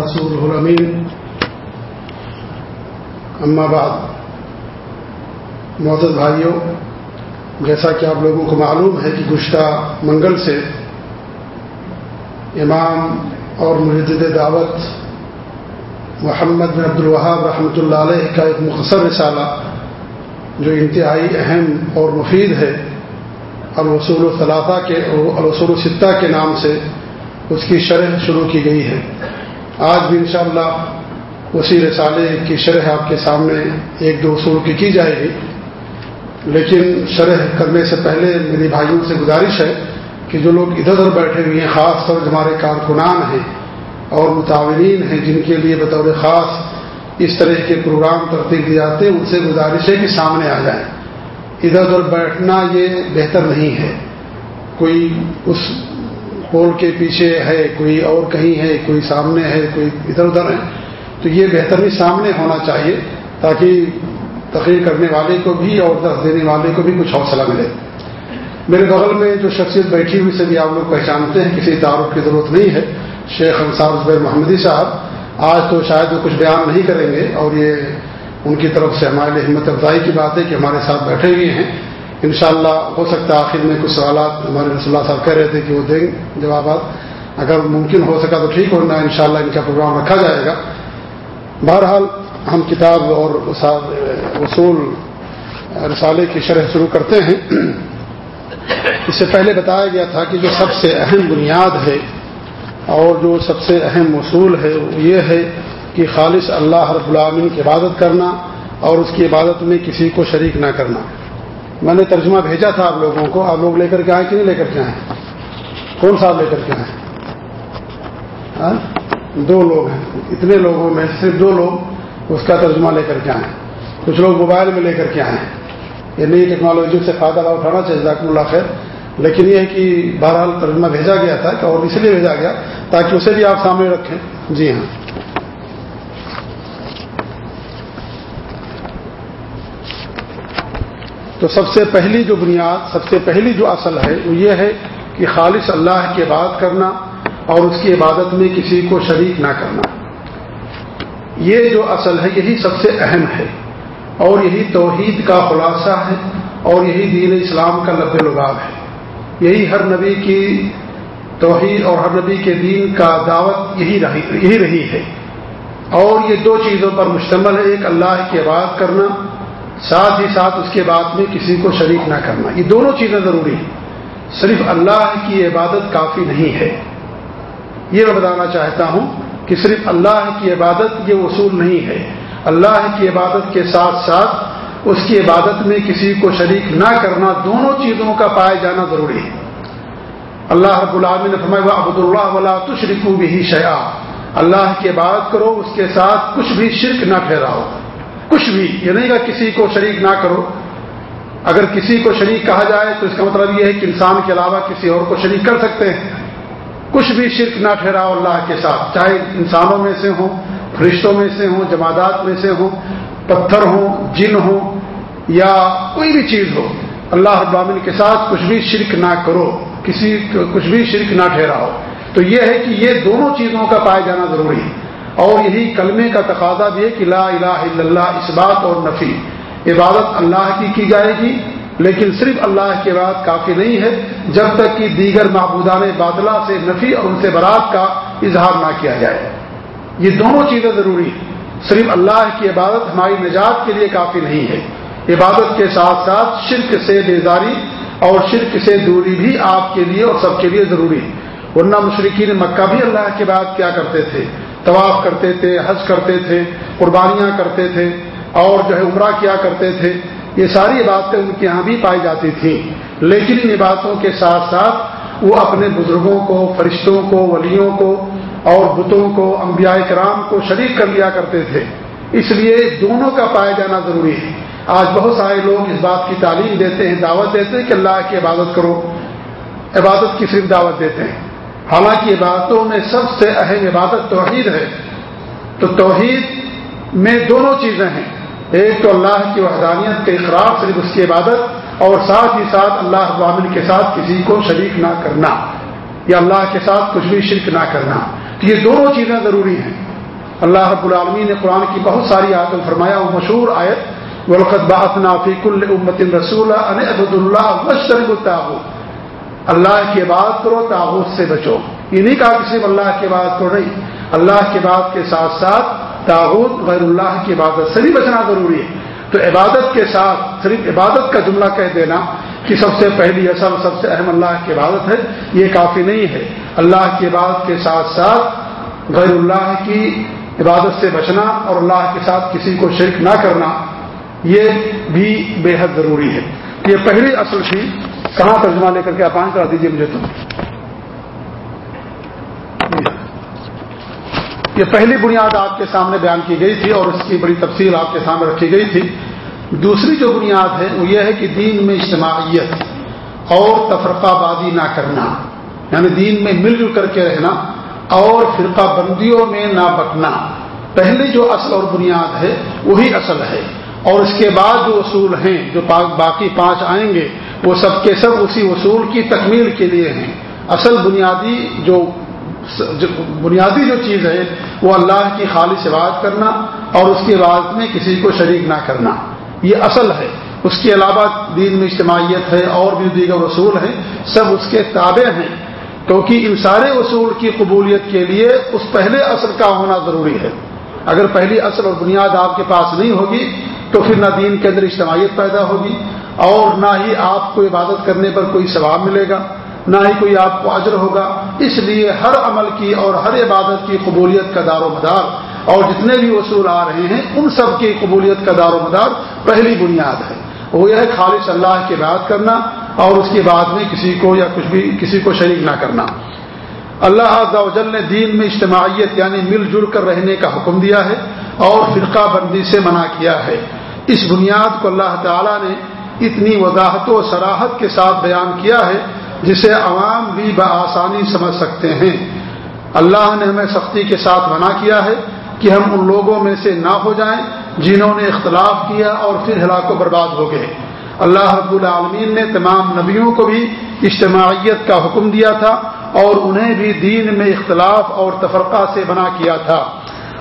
ورسوله الأمين. أما بعد معزز بھائیوں جیسا کہ آپ لوگوں کو معلوم ہے کہ گشتہ منگل سے امام اور مجدد دعوت محمد بن عبد الوہاب رحمۃ اللہ علیہ کا ایک مختصر رسالہ، جو انتہائی اہم اور مفید ہے الرسول الصلاطہ کے الرسول السطح کے نام سے اس کی شرح شروع کی گئی ہے۔ آج بھی انشاءاللہ اسی رسالے کی شرح آپ کے سامنے ایک دو اصول کی کی جائے گی۔ لیکن شرح کرنے سے پہلے میری بھائیوں سے گزارش ہے کہ جو لوگ ادھر ادھر بیٹھے ہوئے ہیں، خاص طور ہمارے کارکنان ہیں اور متعین ہیں، جن کے لیے بطور خاص اس طرح کے پروگرام ترتیب دیے جاتے ہیں، ان سے گزارش ہے کہ سامنے آ جائیں۔ ادھر ادھر بیٹھنا یہ بہتر نہیں ہے۔ کوئی اس پول کے پیچھے ہے، کوئی اور کہیں ہے، کوئی سامنے ہے، کوئی ادھر ادھر ہے۔ تو یہ بہتر نہیں، سامنے ہونا چاہیے تاکہ تقریر کرنے والے کو بھی اور درد دینے والے کو بھی کچھ حوصلہ ملے۔ میرے بغل میں جو شخصیت بیٹھی ہوئی سے بھی آپ لوگ پہچانتے ہیں، کسی تعارف کی ضرورت نہیں ہے۔ شیخ انصار زبیر محمدی صاحب آج تو شاید وہ کچھ بیان نہیں کریں گے اور یہ ان کی طرف سے ہمارے لیے ہمت افزائی کی بات ہے کہ ہمارے ساتھ بیٹھے ہوئے ہیں۔ انشاءاللہ ہو سکتا ہے آخر میں کچھ سوالات ہمارے رسول اللہ صاحب کہہ رہے تھے کہ وہ دیں جوابات۔ اگر ممکن ہو سکا تو ٹھیک ہونا ان شاء اللہ ان کا پروگرام رکھا جائے گا۔ بہرحال ہم کتاب اور اصول رسالے کی شرح شروع کرتے ہیں۔ اس سے پہلے بتایا گیا تھا کہ جو سب سے اہم بنیاد ہے اور جو سب سے اہم اصول ہے وہ یہ ہے کہ خالص اللہ رب العالمین کی عبادت کرنا اور اس کی عبادت میں کسی کو شریک نہ کرنا۔ میں نے ترجمہ بھیجا تھا آپ لوگوں کو، آپ لوگ لے کر کے آئے کہ نہیں لے کر کے آئے کون صاحب لے کر کے آئے ہاں؟ دو لوگ ہیں، اتنے لوگوں میں صرف دو لوگ اس کا ترجمہ لے کر کے آئے کچھ لوگ موبائل میں لے کر کے آئے یہ نئی ٹیکنالوجی سے فائدہ اٹھانا چاہیے ذاکر اللہ خیر۔ لیکن یہ ہے کہ بہرحال ترجمہ بھیجا گیا تھا کہ اور اس لیے بھیجا گیا تاکہ اسے بھی آپ سامنے رکھیں۔ جی ہاں۔ تو سب سے پہلی جو بنیاد، سب سے پہلی جو اصل ہے، وہ یہ ہے کہ خالص اللہ کی عبادت کرنا اور اس کی عبادت میں کسی کو شریک نہ کرنا۔ یہ جو اصل ہے، یہی سب سے اہم ہے۔ اور یہی توحید کا خلاصہ ہے، اور یہی دین اسلام کا لب لباب ہے۔ یہی ہر نبی کی توحید اور ہر نبی کے دین کا دعوت یہی رہی یہی رہی ہے۔ اور یہ دو چیزوں پر مشتمل ہے، ایک اللہ کی عبادت کرنا ساتھ ہی ساتھ اس کے بعد میں کسی کو شریک نہ کرنا۔ یہ دونوں چیزیں ضروری ہیں۔ صرف اللہ کی عبادت کافی نہیں ہے۔ یہ میں بتانا چاہتا ہوں کہ صرف اللہ کی عبادت یہ اصول نہیں ہے۔ اللہ کی عبادت کے ساتھ ساتھ اس کی عبادت میں کسی کو شریک نہ کرنا دونوں چیزوں کا پائے جانا ضروری ہے۔ اللہ رب العالمین نے فرمایا عبد اللہ ولا تشرکو بھی شیا اللہ کی عبادت کرو، اس کے ساتھ کچھ بھی شرک نہ ٹھہراؤ کچھ بھی، یہ نہیں کہا کسی کو شریک نہ کرو۔ اگر کسی کو شریک کہا جائے تو اس کا مطلب یہ ہے کہ انسان کے علاوہ کسی اور کو شریک کر سکتے ہیں۔ کچھ بھی شرک نہ ٹھہراؤ اللہ کے ساتھ، چاہے انسانوں میں سے ہوں، فرشتوں میں سے ہوں، جمادات میں سے ہوں، پتھر ہوں، جن ہوں، یا کوئی بھی چیز ہو، اللہ ابامن کے ساتھ کچھ بھی شرک نہ کرو، کسی کچھ بھی شرک نہ ٹھہراؤ۔ تو یہ ہے کہ یہ دونوں چیزوں کا پائے جانا ضروری ہے۔ اور یہی کلمے کا تقاضا بھی ہے کہ لا الہ الا اللہ، اس بات اور نفی۔ عبادت اللہ کی کی جائے گی، لیکن صرف اللہ کی بات کافی نہیں ہے، جب تک کہ دیگر معبودان بادلہ سے نفی اور ان سے برات کا اظہار نہ کیا جائے۔ یہ دونوں چیزیں ضروری ہیں۔ صرف اللہ کی عبادت ہماری نجات کے لیے کافی نہیں ہے۔ عبادت کے ساتھ ساتھ شرک سے بیزاری اور شرک سے دوری بھی آپ کے لیے اور سب کے لیے ضروری ہے۔ ورنہ مشرقین مکہ بھی اللہ کی بات کیا کرتے تھے؟ طواف کرتے تھے، حج کرتے تھے، قربانیاں کرتے تھے اور جو ہے عمرہ کیا کرتے تھے، یہ ساری عبادتیں ان کے یہاں بھی پائی جاتی تھیں۔ لیکن ان عبادتوں کے ساتھ ساتھ وہ اپنے بزرگوں کو، فرشتوں کو، ولیوں کو اور بتوں کو، انبیاء کرام کو شریک کر لیا کرتے تھے۔ اس لیے دونوں کا پایا جانا ضروری ہے۔ آج بہت سارے لوگ اس بات کی تعلیم دیتے ہیں، دعوت دیتے ہیں کہ اللہ کی عبادت کرو۔ عبادت کی صرف دعوت دیتے ہیں۔ حالانکہ عبادتوں میں سب سے اہم عبادت توحید ہے۔ تو توحید میں دونوں چیزیں ہیں۔ ایک تو اللہ کی وحدانیت کے اقرار صرف اس کی عبادت اور ساتھ ہی ساتھ اللہ ابامن کے ساتھ کسی کو شریک نہ کرنا یا اللہ کے ساتھ کچھ بھی شرک نہ کرنا۔ تو یہ دونوں چیزیں ضروری ہیں۔ اللہ رب العالمین نے قرآن کی بہت ساری آیتیں فرمایا، وہ مشہور آیت ولقت باط نافیق الامت رسول عبد اللہ اللہ کی بات کرو تاغت سے بچو۔ یہ نہیں کہا کہ صرف اللہ کی بات کرو، نہیں۔ اللہ کی بات کے ساتھ ساتھ تاغت غیر اللہ کی عبادت سے بھی بچنا ضروری ہے۔ تو عبادت کے ساتھ صرف عبادت کا جملہ کہہ دینا کہ سب سے پہلی اصل، سب سے اہم اللہ کی عبادت ہے، یہ کافی نہیں ہے۔ اللہ کی عبادت کے ساتھ ساتھ غیر اللہ کی عبادت سے بچنا اور اللہ کے ساتھ کسی کو شرک نہ کرنا، یہ بھی بے حد ضروری ہے۔ یہ پہلی اصل تھی۔ کہاں ترجمہ لے کر کے آپ آن کرا دیجیے مجھے تو۔ یہ پہلی بنیاد آپ کے سامنے بیان کی گئی تھی اور اس کی بڑی تفصیل آپ کے سامنے رکھی گئی تھی۔ دوسری جو بنیاد ہے وہ یہ ہے کہ دین میں اجتماعیت اور تفرقہ بازی نہ کرنا یعنی دین میں مل جل کر کے رہنا اور فرقہ بندیوں میں نہ بٹنا۔ پہلی جو اصل اور بنیاد ہے وہی اصل ہے۔ اور اس کے بعد جو اصول ہیں جو باقی پانچ آئیں گے وہ سب کے سب اسی اصول کی تکمیل کے لیے ہیں۔ اصل بنیادی جو بنیادی جو چیز ہے، وہ اللہ کی خالص عبادت کرنا اور اس کی عبادت میں کسی کو شریک نہ کرنا۔ یہ اصل ہے۔ اس کے علاوہ دین میں اجتماعیت ہے، اور بھی دیگر اصول ہیں۔ سب اس کے تابع ہیں۔ کیونکہ ان سارے اصول کی قبولیت کے لیے اس پہلے اصل کا ہونا ضروری ہے۔ اگر پہلی اصل اور بنیاد آپ کے پاس نہیں ہوگی، تو پھر نہ دین کے اندر اجتماعیت پیدا ہوگی۔ اور نہ ہی آپ کو عبادت کرنے پر کوئی ثواب ملے گا، نہ ہی کوئی آپ کو اجر ہوگا۔ اس لیے ہر عمل کی اور ہر عبادت کی قبولیت کا دار و مدار۔ اور جتنے بھی اصول آ رہے ہیں، ان سب کی قبولیت کا دار و مدار پہلی بنیاد ہے۔ وہ یہ ہے خالص اللہ کی بات کرنا اور اس کے بعد میں کسی کو یا کچھ بھی، کسی کو شریک نہ کرنا۔ اللہ عز و جل نے دین میں اجتماعیت یعنی مل جل کر رہنے کا حکم دیا ہے اور فرقہ بندی سے منع کیا ہے۔ اس بنیاد کو اللہ تعالی نے اتنی وضاحت و سراحت کے ساتھ بیان کیا ہے جسے عوام بھی بآسانی سمجھ سکتے ہیں۔ اللہ نے ہمیں سختی کے ساتھ منع کیا ہے کہ ہم ان لوگوں میں سے نہ ہو جائیں جنہوں نے اختلاف کیا اور پھر ہلاک و برباد ہو گئے۔ اللہ رب العالمین نے تمام نبیوں کو بھی اجتماعیت کا حکم دیا تھا اور انہیں بھی دین میں اختلاف اور تفرقہ سے بنا کیا تھا۔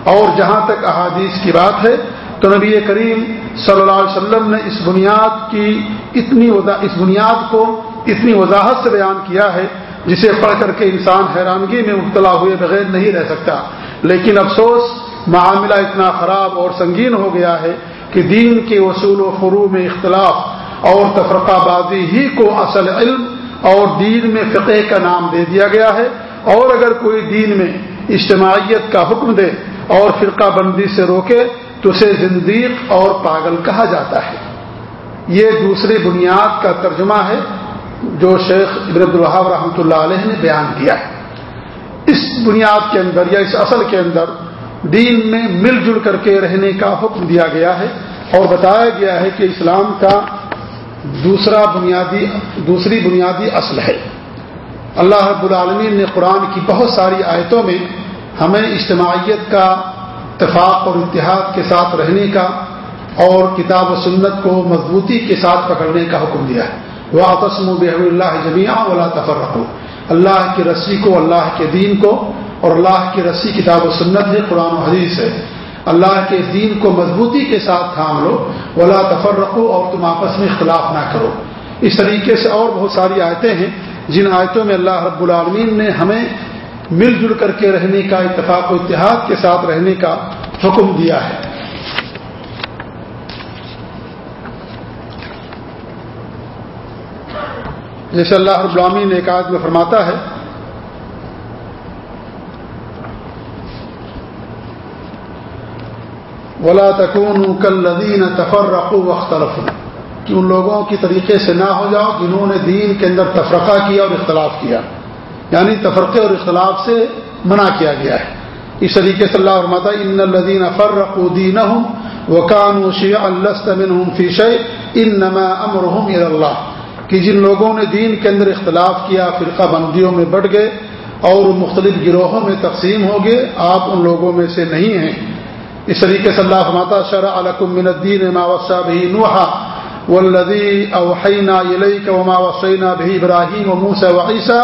اور جہاں تک احادیث کی بات ہے تو نبی کریم صلی اللہ علیہ وسلم نے اس بنیاد کی اتنی اس بنیاد کو اتنی وضاحت سے بیان کیا ہے جسے پڑھ کر کے انسان حیرانگی میں مبتلا ہوئے بغیر نہیں رہ سکتا۔ لیکن افسوس، معاملہ اتنا خراب اور سنگین ہو گیا ہے کہ دین کے اصول و فرو میں اختلاف اور تفرقہ بازی ہی کو اصل علم اور دین میں فقہ کا نام دے دیا گیا ہے۔ اور اگر کوئی دین میں اجتماعیت کا حکم دے اور فرقہ بندی سے روکے تو اسے زندیق اور پاگل کہا جاتا ہے۔ یہ دوسری بنیاد کا ترجمہ ہے جو شیخ ابن الحاب رحمۃ اللہ علیہ نے بیان کیا ہے۔ اس بنیاد کے اندر یا اس اصل کے اندر دین میں مل جل کر کے رہنے کا حکم دیا گیا ہے اور بتایا گیا ہے کہ اسلام کا دوسرا بنیادی دوسری بنیادی اصل ہے۔ اللہ رب العالمین نے قرآن کی بہت ساری آیتوں میں ہمیں اجتماعیت کا اتفاق اور اتحاد کے ساتھ رہنے کا اور کتاب و سنت کو مضبوطی کے ساتھ پکڑنے کا حکم دیا ہے۔ وہ آپسم و بحب اللہ جمیاں ولا تفر رکھو اللہ کی رسی کو، اللہ کے دین کو اور اللہ کی رسی کتاب و سنت ہے، قرآن و حدیث ہے۔ اللہ کے دین کو مضبوطی کے ساتھ تھام لو۔ ولا تفر رکھو اور تم آپس میں اختلاف نہ کرو۔ اس طریقے سے اور بہت ساری آیتیں ہیں۔ جن آیتوں میں اللہ رب العالمین نے ہمیں مل جل کر کے رہنے کا، اتفاق و اتحاد کے ساتھ رہنے کا حکم دیا ہے۔ جیسے اللہ رب العالمین نے ایک آدمی میں فرماتا ہے، ولا تکون کل لدین تفر رقو کہ ان لوگوں کی طریقے سے نہ ہو جاؤ جنہوں نے دین کے اندر تفرقہ کیا اور اختلاف کیا۔ یعنی تفرقے اور اختلاف سے منع کیا گیا ہے۔ اس طریقے سے اللہ فرماتا ان الدین افر رقو دین ہوں وہ کان اللہ فیش ان نما امر اللہ۔ کہ جن لوگوں نے دین کے اندر اختلاف کیا، فرقہ بندیوں میں بڑھ گئے اور مختلف گروہوں میں تقسیم ہو گئے، آپ ان لوگوں میں سے نہیں ہیں۔ اس طریقے سے اللہ فرماتا شرع علکم من الدین ما وصى به نوح والذي اوحينا اليك وما وصينا به ابراهيم وموسى وعيسى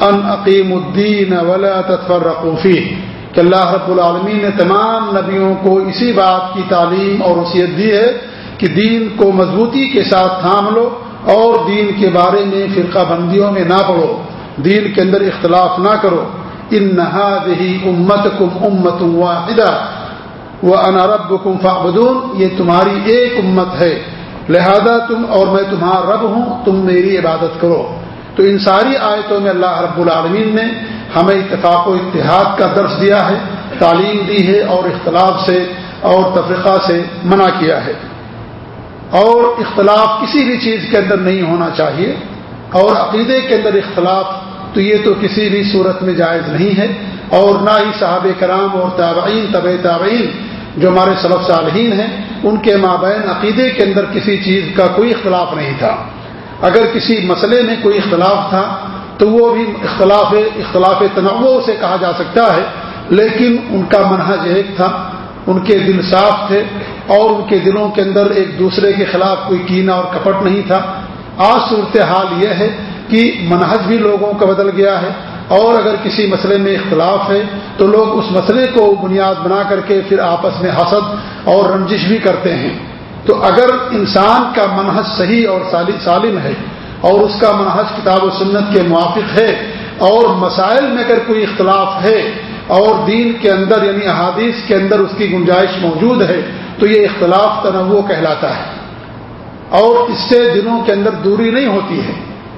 ان عقیم الدین ولا تفرقوفی کہ اللہ رب العالمین نے تمام نبیوں کو اسی بات کی تعلیم اور وصیت دی ہے کہ دین کو مضبوطی کے ساتھ تھام لو اور دین کے بارے میں فرقہ بندیوں میں نہ پڑھو۔ دین کے اندر اختلاف نہ کرو۔ ان نہا دہی امت کم امت واحدہ۔ وہ انارب کم یہ تمہاری ایک امت ہے۔ لہذا تم اور میں تمہارا رب ہوں، تم میری عبادت کرو۔ تو ان ساری آیتوں میں اللہ رب العالمین نے ہمیں اتفاق و اتحاد کا درس دیا ہے، تعلیم دی ہے اور اختلاف سے اور تفریقہ سے منع کیا ہے۔ اور اختلاف کسی بھی چیز کے اندر نہیں ہونا چاہیے۔ اور عقیدے کے اندر اختلاف تو یہ تو کسی بھی صورت میں جائز نہیں ہے۔ اور نہ ہی صحاب کرام اور تابعین طب تابعین جو ہمارے صلف صالحین ہیں، ان کے مابین عقیدے کے اندر کسی چیز کا کوئی اختلاف نہیں تھا۔ اگر کسی مسئلے میں کوئی اختلاف تھا تو وہ بھی اختلاف اختلاف تنوع سے کہا جا سکتا ہے، لیکن ان کا منحج ایک تھا، ان کے دل صاف تھے اور ان کے دلوں کے اندر ایک دوسرے کے خلاف کوئی کینا اور کپٹ نہیں تھا۔ آج صورتحال یہ ہے کہ منحج بھی لوگوں کا بدل گیا ہے اور اگر کسی مسئلے میں اختلاف ہے تو لوگ اس مسئلے کو بنیاد بنا کر کے پھر آپس میں حسد اور رنجش بھی کرتے ہیں۔ تو اگر انسان کا منحج صحیح اور سالم ہے اور اس کا منحج کتاب و سنت کے موافق ہے اور مسائل میں اگر کوئی اختلاف ہے اور دین کے اندر یعنی احادیث کے اندر اس کی گنجائش موجود ہے تو یہ اختلاف تنوع کہلاتا ہے اور اس سے دنوں کے اندر دوری نہیں ہوتی ہے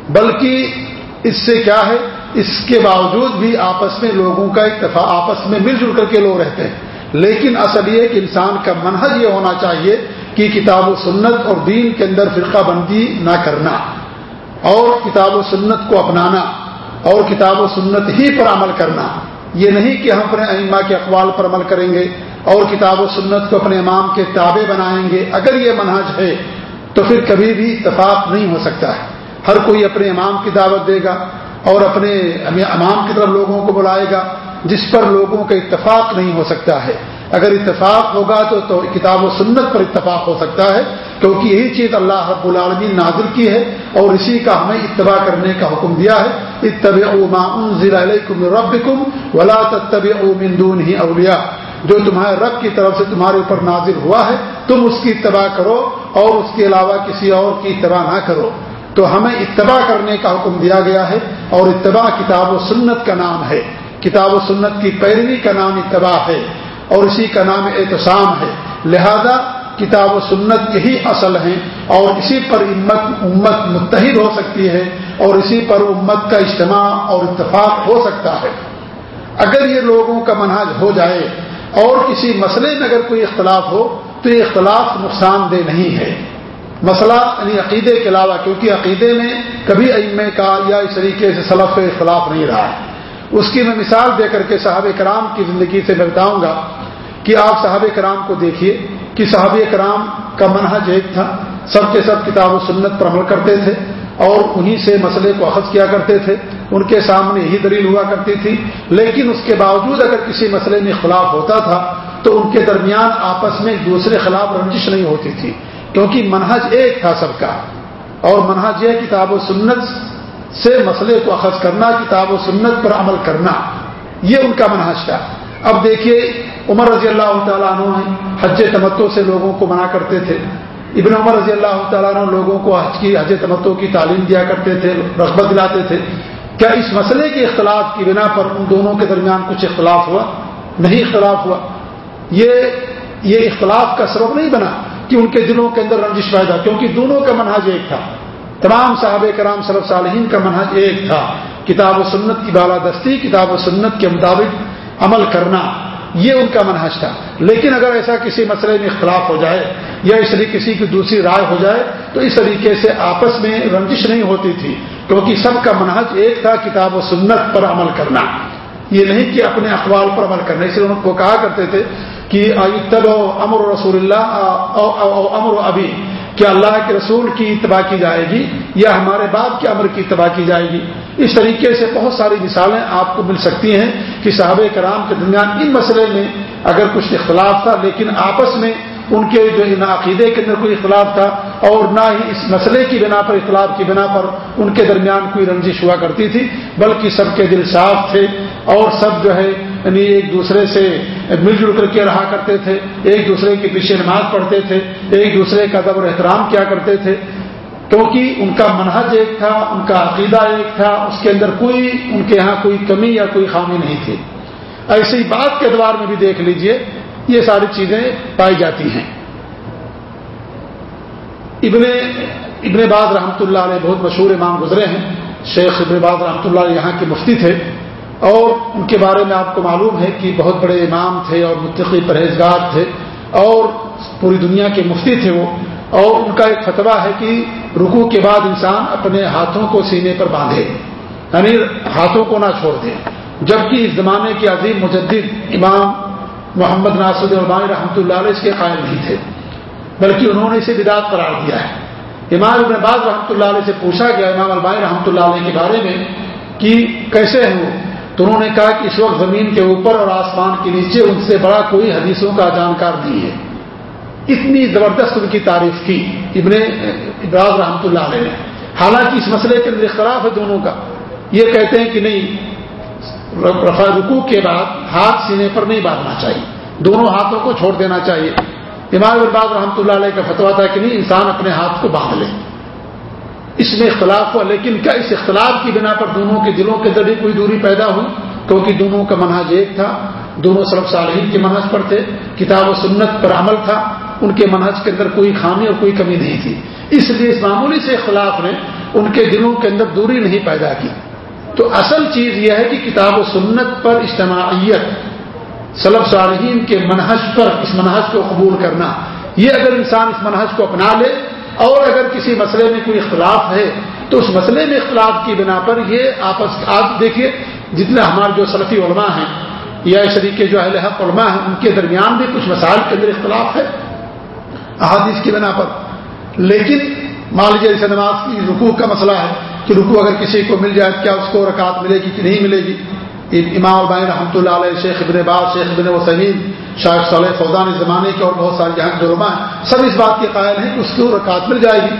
بلکہ اس سے کیا ہے؟ اس کے باوجود بھی آپس میں لوگوں کا اتفاق آپس میں مل جل کر کے لوگ رہتے ہیں لیکن اصل یہ کہ انسان کا منحج یہ ہونا چاہیے کہ کتاب و سنت اور دین کے اندر فرقہ بندی نہ کرنا اور کتاب و سنت کو اپنانا اور کتاب و سنت ہی پر عمل کرنا۔ یہ نہیں کہ ہم اپنے ائمہ کے اقوال پر عمل کریں گے اور کتاب و سنت کو اپنے امام کے تابع بنائیں گے۔ اگر یہ منہج ہے تو پھر کبھی بھی اتفاق نہیں ہو سکتا ہے۔ ہر کوئی اپنے امام کی دعوت دے گا اور اپنے امام کی طرف لوگوں کو بلائے گا جس پر لوگوں کا اتفاق نہیں ہو سکتا ہے۔ اگر اتفاق ہوگا تو تو کتاب و سنت پر اتفاق ہو سکتا ہے، کیونکہ یہی چیز اللہ رب العالمین نازل کی ہے اور اسی کا ہمیں اتباع کرنے کا حکم دیا ہے۔ ولا من دونه اولیاء۔ جو تمہارے رب کی طرف سے تمہارے اوپر نازل ہوا ہے، تم اس کی اتباع کرو اور اس کے علاوہ کسی اور کی اتباع نہ کرو۔ تو ہمیں اتباع کرنے کا حکم دیا گیا ہے اور اتباع کتاب و سنت کا نام ہے۔ کتاب و سنت کی پیروی کا نام اتباع ہے۔ اور اسی کا نام احتسام ہے۔ لہذا کتاب و سنت یہی اصل ہیں اور اسی پر امت امت متحد ہو سکتی ہے اور اسی پر امت کا اجتماع اور اتفاق ہو سکتا ہے۔ اگر یہ لوگوں کا منحج ہو جائے اور کسی مسئلے میں اگر کوئی اختلاف ہو تو یہ اختلاف نقصان دہ نہیں ہے۔ مسئلہ یعنی عقیدے کے علاوہ، کیونکہ عقیدے میں کبھی ائمے کا یا اس طریقے سے سلف اختلاف نہیں رہا۔ اس کی میں مثال دے کر کے صحابہ کرام کی زندگی سے میں بتاؤں گا۔ کہ آپ صحابہ کرام کو دیکھیے کہ صحابہ کرام کا منحج ایک تھا۔ سب کے سب کتاب و سنت پر عمل کرتے تھے اور انہی سے مسئلے کو اخذ کیا کرتے تھے۔ ان کے سامنے یہی دلیل ہوا کرتی تھی۔ لیکن اس کے باوجود اگر کسی مسئلے میں خلاف ہوتا تھا تو ان کے درمیان آپس میں ایک دوسرے خلاف رنجش نہیں ہوتی تھی۔ کیونکہ منہج ایک تھا سب کا۔ اور منہج یہ کتاب و سنت سے مسئلے کو اخذ کرنا، کتاب و سنت پر عمل کرنا، یہ ان کا منحج تھا۔ اب دیکھیے عمر رضی اللہ تعالیٰ عنہ حج تمتو سے لوگوں کو منع کرتے تھے۔ ابن عمر رضی اللہ تعالیٰ عنہ لوگوں کو حج کی، حج تمتو کی تعلیم دیا کرتے تھے، رغبت دلاتے تھے۔ کیا اس مسئلے کے اختلاف کی بنا پر ان دونوں کے درمیان کچھ اختلاف ہوا؟ نہیں اختلاف ہوا۔ یہ یہ اختلاف کا سبب نہیں بنا کہ ان کے دلوں کے اندر رنجش پیدا، کیونکہ دونوں کا منحج ایک تھا۔ تمام صحابہ کرام صرف صالحین کا منحج ایک تھا۔ کتاب و سنت کی بالادستی کتاب و سنت کے مطابق عمل کرنا۔ یہ ان کا منحج تھا۔ لیکن اگر ایسا کسی مسئلے میں اختلاف ہو جائے یا اس لیے کسی کی دوسری رائے ہو جائے، تو اس طریقے سے آپس میں رنجش نہیں ہوتی تھی۔ کیونکہ سب کا منحج ایک تھا کتاب و سنت پر عمل کرنا۔ یہ نہیں کہ اپنے اخبار پر عمل کرنا۔ اس لیے ان کو کہا کرتے تھے کہ تب امر رسول اللہ امر ابھی کیا اللہ کے رسول کی اتباع کی جائے گی یا ہمارے باپ کے امر کی اتباع کی جائے گی۔ اس طریقے سے بہت ساری مثالیں آپ کو مل سکتی ہیں کہ صحابہ کرام کے درمیان ان مسئلے میں اگر کچھ اختلاف تھا، لیکن آپس میں ان کے جو ان عقیدے کے اندر کوئی اختلاف تھا اور نہ ہی اس مسئلے کی بنا پر، اختلاف کی بنا پر ان کے درمیان کوئی رنجش ہوا کرتی تھی، بلکہ سب کے دل صاف تھے اور سب جو ہے یعنی ایک دوسرے سے مل جل کر کے رہا کرتے تھے، ایک دوسرے کے پیچھے نماز پڑھتے تھے، ایک دوسرے کا ادب اور احترام کیا کرتے تھے۔ کیونکہ ان کا منہج ایک تھا، ان کا عقیدہ ایک تھا، اس کے اندر کوئی، ان کے یہاں کوئی کمی یا کوئی خامی نہیں تھی۔ ایسی بات کے اعتبار میں بھی دیکھ لیجیے، یہ ساری چیزیں پائی جاتی ہیں۔ ابن ابن باز رحمۃ اللہ علیہ بہت مشہور امام گزرے ہیں۔ شیخ ابن باز رحمۃ اللہ علیہ یہاں کے مفتی تھے۔ اور ان کے بارے میں آپ کو معلوم ہے کہ بہت بڑے امام تھے اور متقی پرہیزگار تھے۔ اور پوری دنیا کے مفتی تھے وہ۔ اور ان کا ایک فتویٰ ہے کہ رکو کے بعد انسان اپنے ہاتھوں کو سینے پر باندھے یعنی ہاتھوں کو نہ چھوڑ دے۔ جبکہ اس زمانے کے عظیم مجدد امام محمد ناصر البانی رحمۃ اللہ علیہ اس کے قائم نہیں تھے، بلکہ انہوں نے اسے بدعت قرار دیا ہے۔ امام ابن باز رحمۃ اللہ علیہ سے پوچھا گیا، امام البانی رحمۃ اللہ علیہ کے بارے میں کہ کیسے ہیں وہ؟ تو انہوں نے کہا کہ اس وقت زمین کے اوپر اور آسمان کے نیچے ان سے بڑا کوئی حدیثوں کا جانکار نہیں ہے۔ اتنی زبردست ان کی تعریف کی، ابن ابراز رحمۃ اللہ علیہ نے۔ حالانکہ اس مسئلے کے اندر اختلاف ہے دونوں کا۔ یہ کہتے ہیں کہ نہیں رفا رکو کے بعد ہاتھ سینے پر نہیں باندھنا چاہیے۔ دونوں ہاتھوں کو چھوڑ دینا چاہیے۔ امام اباز رحمۃ اللہ علیہ کا فتوا تھا کہ نہیں، انسان اپنے ہاتھ کو باندھ لے۔ اس میں اختلاف ہوا، لیکن کیا اس اختلاف کی بنا پر دونوں کے دلوں کے اندر بھی کوئی دوری پیدا ہوئی؟ کیونکہ دونوں کا منہج ایک تھا، دونوں سرف صالحین کے منہج پر تھے، کتاب و سنت پر عمل تھا۔ ان کے منہج کے اندر کوئی خامی اور کوئی کمی نہیں تھی۔ اس لیے اس معمولی سے اختلاف نے ان کے دلوں کے اندر دوری نہیں پیدا کی۔ تو اصل چیز یہ ہے کہ کتاب و سنت پر اجتماعیت سلب صالحین کے منہج پر اس منہج کو قبول کرنا۔ یہ اگر انسان اس منہج کو اپنا لے اور اگر کسی مسئلے میں کوئی اختلاف ہے، تو اس مسئلے میں اختلاف کی بنا پر یہ آپس، آپ دیکھیے جتنے ہمارے جو سلفی علماء ہیں یا شریک کے جو اہل حق علماء ہیں، ان کے درمیان بھی کچھ مسائل کے اندر اختلاف ہے۔ احادیث کی بنا پر۔ لیکن مان لیجیے جیسے نماز کی رکوع کا مسئلہ ہے کہ رکوع اگر کسی کو مل جائے کیا اس کو رکعت ملے گی کہ نہیں ملے گی؟ امام البین رحمۃ اللہ علیہ، شیخ ابن باز، شیخ ابن وسیم شاہ صالح فوزان زمانے کے اور بہت سارے جہاں علماء ہیں، سب اس بات کے قائل ہیں کہ اس کو رکعت مل جائے گی۔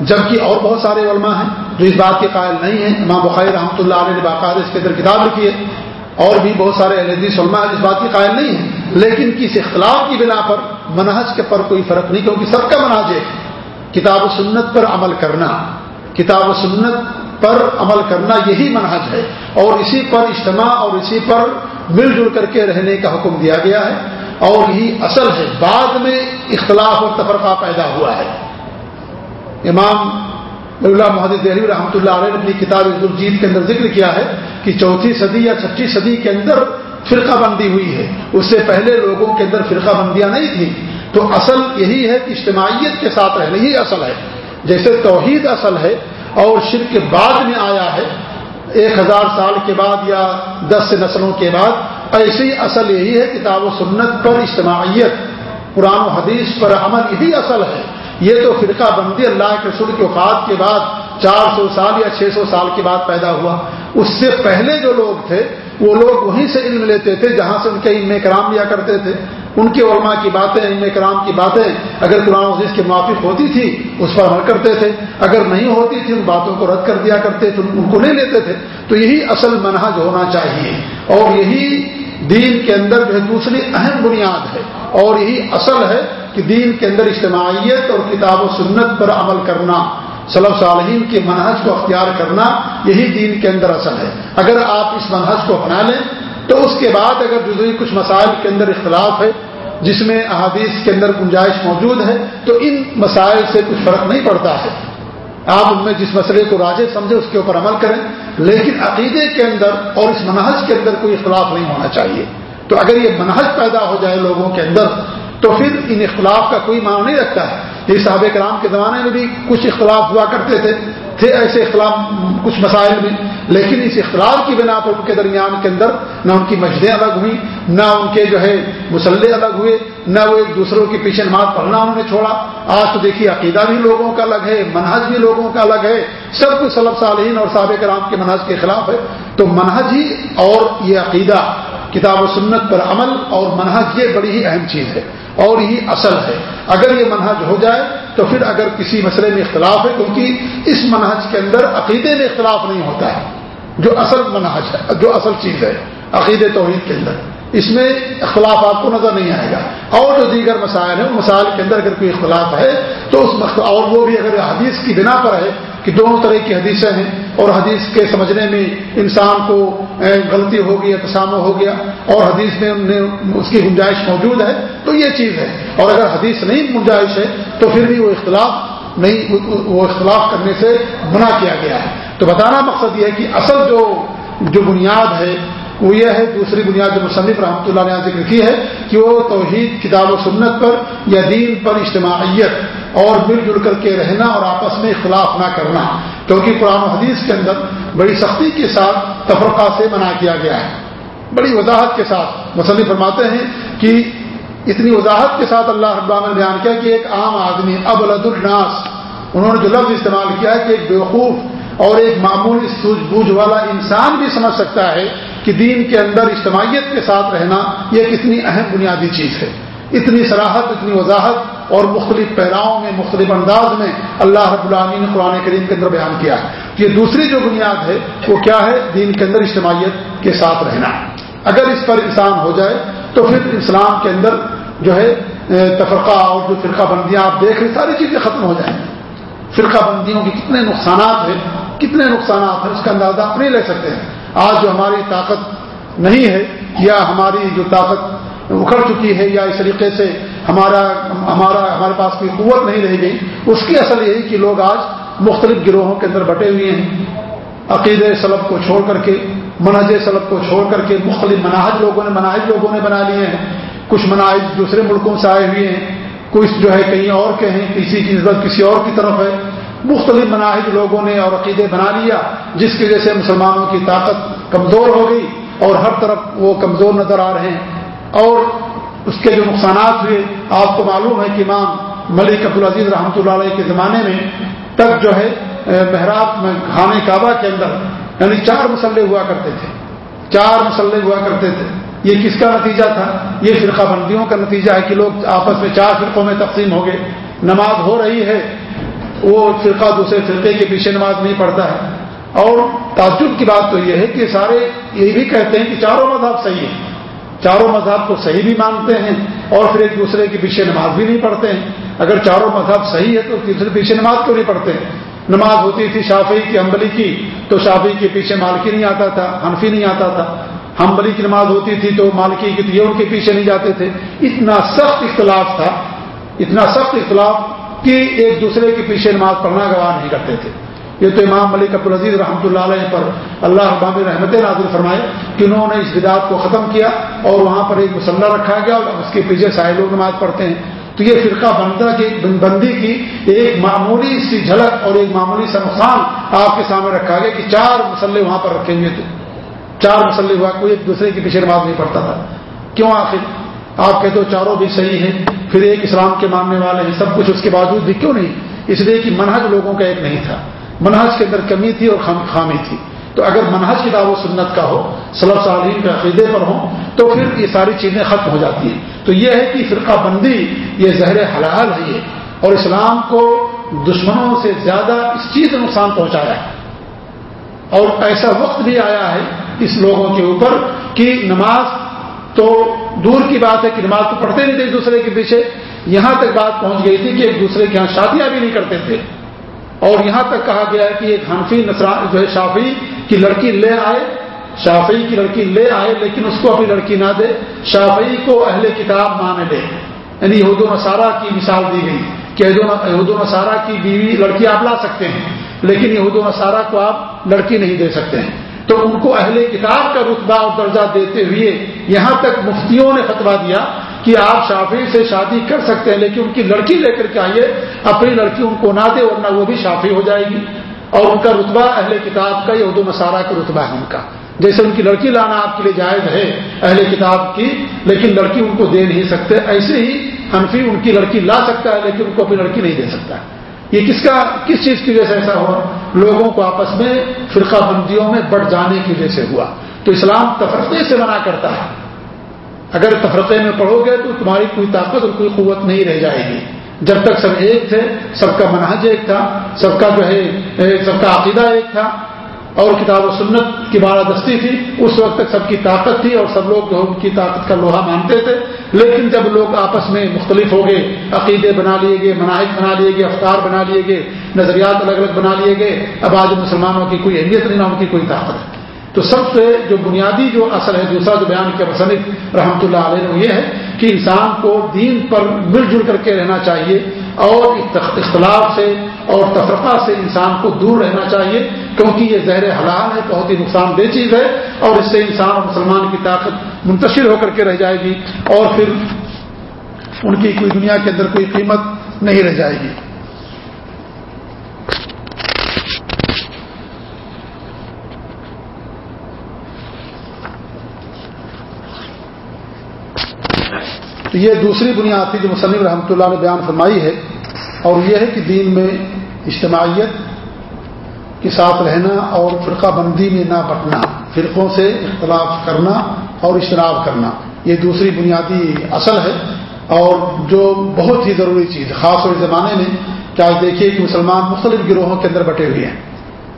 جبکہ اور بہت سارے علماء ہیں جو اس بات کے قائل نہیں ہیں۔ امام بخاری رحمۃ اللہ علیہ نے باقاعدہ اس کے اندر کتاب لکھی ہے۔ اور بھی بہت سارے الحدیث علماء اس بات کے قائل نہیں ہیں۔ لیکن کس اختلاف کی بنا پر منہج کے پر کوئی فرق نہیں، کیونکہ سب کا مناج ہے۔ کتاب و سنت پر عمل کرنا، کتاب و سنت پر عمل کرنا یہی منہج ہے۔ اور اسی پر اجتماع اور اسی پر مل جل کر کے رہنے کا حکم دیا گیا ہے۔ اور یہی اصل ہے، بعد میں اختلاف اور تفرقہ پیدا ہوا ہے۔ امام اللہ محمد دہلی رحمۃ اللہ علیہ نے اپنی کتاب عزد الجید کے اندر ذکر کیا ہے کہ چوتھی صدی یا چھٹی صدی کے اندر فرقہ بندی ہوئی ہے۔ اس سے پہلے لوگوں کے اندر فرقہ بندیاں نہیں تھیں۔ تو اصل یہی ہے کہ اجتماعیت کے ساتھ رہنا ہی اصل ہے۔ جیسے توحید اصل ہے اور شرک بعد میں آیا ہے، ایک ہزار سال کے بعد یا دس سے نسلوں کے بعد ایسی اصل یہی ہے، کتاب و سنت پر اجتماعیت، قرآن و حدیث پر عمل یہی اصل ہے۔ یہ تو فرقہ بندی اللہ کے رسول کے وفات کے بعد چار سو سال یا چھ سو سال کے بعد پیدا ہوا۔ اس سے پہلے جو لوگ تھے، وہ لوگ وہیں سے علم لیتے تھے، جہاں سے ان کے علم کرام لیا کرتے تھے۔ ان کے علماء کی باتیں، علم کرام کی باتیں اگر قرآن عزیز کے موافق ہوتی تھی، اس پر عمل کرتے تھے۔ اگر نہیں ہوتی تھی، ان باتوں کو رد کر دیا کرتے تھے، ان کو نہیں لیتے تھے۔ تو یہی اصل منہج ہونا چاہیے۔ اور یہی دین کے اندر جو ہے دوسری اہم بنیاد ہے۔ اور یہی اصل ہے کہ دین کے اندر اجتماعیت اور کتاب و سنت پر عمل کرنا صلب صالحین کے منحص کو اختیار کرنا، یہی دین کے اندر اصل ہے۔ اگر آپ اس منحص کو اپنا لیں، تو اس کے بعد اگر جزوی کچھ مسائل کے اندر اختلاف ہے، جس میں احادیث کے اندر گنجائش موجود ہے، تو ان مسائل سے کچھ فرق نہیں پڑتا ہے۔ آپ ان میں جس مسئلے کو راجے سمجھے اس کے اوپر عمل کریں، لیکن عقیدے کے اندر اور اس منحص کے اندر کوئی اختلاف نہیں ہونا چاہیے۔ تو اگر یہ منحص پیدا ہو جائے لوگوں کے اندر تو پھر ان اختلاف کا کوئی معنی نہیں رکھتا ہے۔ یہ صحابہ کرام کے زمانے میں بھی کچھ اختلاف ہوا کرتے تھے تھے ایسے اختلاف کچھ مسائل میں، لیکن اس اختلاف کی بنا پر ان کے درمیان کے اندر نہ ان کی مسجدیں الگ ہوئی نہ ان کے جو ہے مسلح الگ ہوئے، نہ وہ ایک دوسروں کے پیچھے نماز پڑھنا انہوں نے چھوڑا۔ آج تو دیکھیے عقیدہ بھی لوگوں کا الگ ہے، منہج بھی لوگوں کا الگ ہے۔ سب کچھ صلب صالحین اور صحابہ کرام کے منہج کے خلاف ہے۔ تو منہج ہی اور یہ عقیدہ کتاب و سنت پر عمل اور منہج یہ بڑی ہی اہم چیز ہے۔ اور یہی اصل ہے۔ اگر یہ منہج ہو جائے تو پھر اگر کسی مسئلے میں اختلاف ہے، کیونکہ اس منہج کے اندر عقیدے میں اختلاف نہیں ہوتا ہے۔ جو اصل منہج ہے، جو اصل چیز ہے عقید توحید کے اندر۔ اس میں اختلاف آپ کو نظر نہیں آئے گا۔ اور جو دیگر مسائل ہیں ان مسائل کے اندر اگر کوئی اختلاف ہے تو اس اور وہ بھی اگر حدیث کی بنا پر ہے کہ دونوں طرح کی حدیثیں ہیں اور حدیث کے سمجھنے میں انسان کو غلطی ہو گئی تسامہ ہو گیا، اور حدیث میں اس کی گنجائش موجود ہے، تو یہ چیز ہے۔ اور اگر حدیث نہیں گنجائش ہے، تو پھر بھی وہ اختلاف نہیں، وہ اختلاف کرنے سے منع کیا گیا ہے۔ تو بتانا مقصد یہ ہے کہ اصل جو جو بنیاد ہے وہ یہ ہے دوسری بنیاد جو مصنف رحمۃ اللہ نے ذکر کی ہے کہ وہ توحید، کتاب و سنت پر یا دین پر اجتماعیت اور مل جل کر کے رہنا اور آپس میں اختلاف نہ کرنا، کیونکہ قرآن و حدیث کے اندر بڑی سختی کے ساتھ تفرقہ سے منع کیا گیا ہے۔ بڑی وضاحت کے ساتھ مصنف فرماتے ہیں کہ اتنی وضاحت کے ساتھ اللہ رب نے بیان کیا کہ ایک عام آدمی اب الناس، انہوں نے جو لفظ استعمال کیا ہے کہ ایک بیوقوف اور ایک معمولی سوجھ بوجھ والا انسان بھی سمجھ سکتا ہے کہ دین کے اندر اجتماعیت کے ساتھ رہنا یہ کتنی اہم بنیادی چیز ہے۔ اتنی سراحت اتنی وضاحت اور مختلف پہراؤں میں، مختلف انداز میں اللہ رب العالمین نے قرآن کریم کے اندر بیان کیا ہے۔ یہ دوسری جو بنیاد ہے وہ کیا ہے؟ دین کے اندر اجتماعیت کے ساتھ رہنا۔ اگر اس پر انسان ہو جائے تو پھر اسلام کے اندر جو ہے تفرقہ اور جو فرقہ بندیاں آپ دیکھ رہے ساری چیزیں ختم ہو جائیں۔ گی فرقہ بندیوں کے کتنے نقصانات ہیں، کتنے نقصانات ہیں، اس کا اندازہ آپ نہیں لے سکتے۔ ہیں آج جو ہماری طاقت نہیں ہے، یا ہماری جو طاقت اکھڑ چکی ہے، یا اس طریقے سے ہمارا ہمارا، ہمارے پاس کوئی قوت نہیں رہ گئی، اس کی اصل یہی کہ لوگ آج مختلف گروہوں کے اندر بٹے ہوئے ہیں۔ عقید سلب کو چھوڑ کر کے، منہج سلب کو چھوڑ کر کے، مختلف مناہج لوگوں نے، مناہج لوگوں نے بنا لیے ہیں۔ کچھ مناہج دوسرے ملکوں سے آئے ہوئے ہیں۔ کچھ جو ہے کہیں اور کے ہیں، کسی کی نسبت کسی اور کی طرف ہے۔ مختلف مناہج لوگوں نے اور عقیدے بنا لیا، جس کی وجہ سے مسلمانوں کی طاقت کمزور ہو گئی اور ہر طرف وہ کمزور نظر آ رہے ہیں۔ اور اس کے جو نقصانات ہوئے، آپ کو معلوم ہے کہ امام ملک عبدالعزیز رحمۃ اللہ علیہ کے زمانے میں تک جو ہے محراب میں خانہ کعبہ کے اندر یعنی چار مسلح ہوا کرتے تھے۔ چار مسلح ہوا کرتے تھے۔ یہ کس کا نتیجہ تھا؟ یہ فرقہ بندیوں کا نتیجہ ہے کہ لوگ آپس میں چار فرقوں میں تقسیم ہو گئے۔ نماز ہو رہی ہے وہ فرقہ دوسرے فرقے کے پیچھے نماز نہیں پڑھتا ہے۔ اور تعجب کی بات تو یہ ہے کہ سارے یہ بھی کہتے ہیں کہ چاروں مذہب صحیح ہیں۔ چاروں مذہب کو صحیح بھی مانتے ہیں اور پھر ایک دوسرے کے پیچھے نماز بھی نہیں پڑھتے ہیں۔ اگر چاروں مذہب صحیح ہے تو تیسرے پیچھے نماز کیوں نہیں پڑھتے نماز ہوتی تھی شافی کی امبلی کی، تو شافی کے پیچھے مالکی نہیں آتا تھا، حنفی نہیں آتا تھا۔ ہمبلی کی نماز ہوتی تھی تو مالکی کی تو یہ ان کے پیچھے نہیں جاتے تھے۔ اتنا سخت اختلاف تھا، اتنا سخت اختلاف کہ ایک دوسرے کے پیچھے نماز پڑھنا گواہ نہیں کرتے تھے۔ یہ تو امام ملک عبدالعزیز رحمۃ اللہ علیہ پر اللہ ابام رحمت نازل فرمائے کہ انہوں نے اس بدعت کو ختم کیا اور وہاں پر ایک مسلح رکھا گیا اور اس کے پیچھے سارے لوگ نماز پڑھتے ہیں۔ تو یہ فرقہ بندہ کی بندی کی ایک معمولی سی جھلک اور ایک معمولی سا نقصان آپ کے سامنے رکھا گیا کہ چار مسلح وہاں پر رکھے ہوئے تھے۔ چار مسلح ہوا، کوئی ایک دوسرے کے پیچھے نماز نہیں پڑھتا تھا۔ کیوں آخر؟ آپ کہتے ہو چاروں بھی صحیح ہیں، پھر ایک اسلام کے ماننے والے ہیں، سب کچھ اس کے باوجود بھی کیوں نہیں؟ اس لیے کہ منہج لوگوں کا ایک نہیں تھا۔ منہج کے اندر کمی تھی اور خامی تھی۔ تو اگر منہج کتاب و سنت کا ہو صلب صالحین کے عقیدے پر ہوں، تو پھر یہ ساری چیزیں ختم ہو جاتی ہیں۔ تو یہ ہے کہ فرقہ بندی، یہ زہر حلال ہے یہ۔ اور اسلام کو دشمنوں سے زیادہ اس چیز سے نقصان پہنچایا ہے۔ اور ایسا وقت بھی آیا ہے اس لوگوں کے اوپر کہ نماز تو دور کی بات ہے کہ نماز تو پڑھتے نہیں تھے ایک دوسرے کے پیچھے، یہاں تک بات پہنچ گئی تھی کہ ایک دوسرے کے یہاں شادیاں بھی نہیں کرتے تھے۔ اور یہاں تک کہا گیا ہے کہ ایک حنفی نسران جو ہے شافی کی لڑکی لے آئے شافی کی لڑکی لے آئے، لیکن اس کو اپنی لڑکی نہ دے شافی کو اہل کتاب مان لے یعنی یہود و نصارہ کی مثال دی گئی کہ یہود و نصارہ کی بیوی لڑکی آپ لا سکتے ہیں، لیکن یہود و نصارہ کو آپ لڑکی نہیں دے سکتے۔ ہیں تو ان کو اہل کتاب کا رتبہ اور درجہ دیتے ہوئے یہاں تک مفتیوں نے فتوا دیا کہ آپ شافی سے شادی کر سکتے ہیں، لیکن ان کی لڑکی لے کر کے آئیے، اپنی لڑکی ان کو نہ دے، ورنہ وہ بھی شافی ہو جائے گی۔ اور ان کا رتبہ اہل کتاب کا یا اردو مسارہ کا رتبہ ہے ان کا۔ جیسے ان کی لڑکی لانا آپ کے لیے جائز ہے اہل کتاب کی، لیکن لڑکی ان کو دے نہیں سکتے۔ ایسے ہی حنفی ان کی لڑکی لا سکتا ہے، لیکن ان کو اپنی لڑکی نہیں دے سکتا۔ ہے یہ کس کا، کس چیز کی وجہ سے ایسا ہوا؟ لوگوں کو آپس میں فرقہ بندیوں میں بڑھ جانے کی وجہ سے ہوا۔ تو اسلام تفرقے سے منع کرتا ہے۔ اگر تفرقے میں پڑھو گے تو تمہاری کوئی طاقت اور کوئی قوت نہیں رہ جائے گی۔ جب تک سب ایک تھے، سب کا منہج ایک تھا، سب کا جو ہے سب کا عقیدہ ایک تھا، اور کتاب و سنت کی بالادستی تھی، اس وقت تک سب کی طاقت تھی اور سب لوگ جو ان کی طاقت کا لوہا مانتے تھے۔ لیکن جب لوگ آپس میں مختلف ہو گئے، عقیدے بنا لیے گئے، مناہج بنا لیے گئے افطار بنا لیے گئے، نظریات الگ الگ بنا لیے گئے، اب آج مسلمانوں کی کوئی اہمیت نہیں، نہ ان کی کوئی طاقت۔ ہے تو سب سے جو بنیادی جو اثر ہے، دوسرا جو بیان کیا مصنف رحمۃ اللہ علیہ یہ ہے کہ انسان کو دین پر مل جل کر کے رہنا چاہیے اور اختلاف سے اور تفرقہ سے انسان کو دور رہنا چاہیے، کیونکہ یہ زہر حلال ہے، بہت ہی نقصان دہ چیز ہے اور اس سے انسان اور مسلمان کی طاقت منتشر ہو کر کے رہ جائے گی اور پھر ان کی کوئی دنیا کے اندر کوئی قیمت نہیں رہ جائے گی۔ تو یہ دوسری بنیاد تھی جو مصنف رحمۃ اللہ نے بیان فرمائی ہے، اور یہ ہے کہ دین میں اجتماعیت کے ساتھ رہنا اور فرقہ بندی میں نہ بٹنا، فرقوں سے اختلاف کرنا اور اجتناب کرنا، یہ دوسری بنیادی اصل ہے۔ اور جو بہت ہی ضروری چیز، خاص طور زمانے میں کیا دیکھیے کہ مسلمان مختلف گروہوں کے اندر بٹے ہوئے ہیں،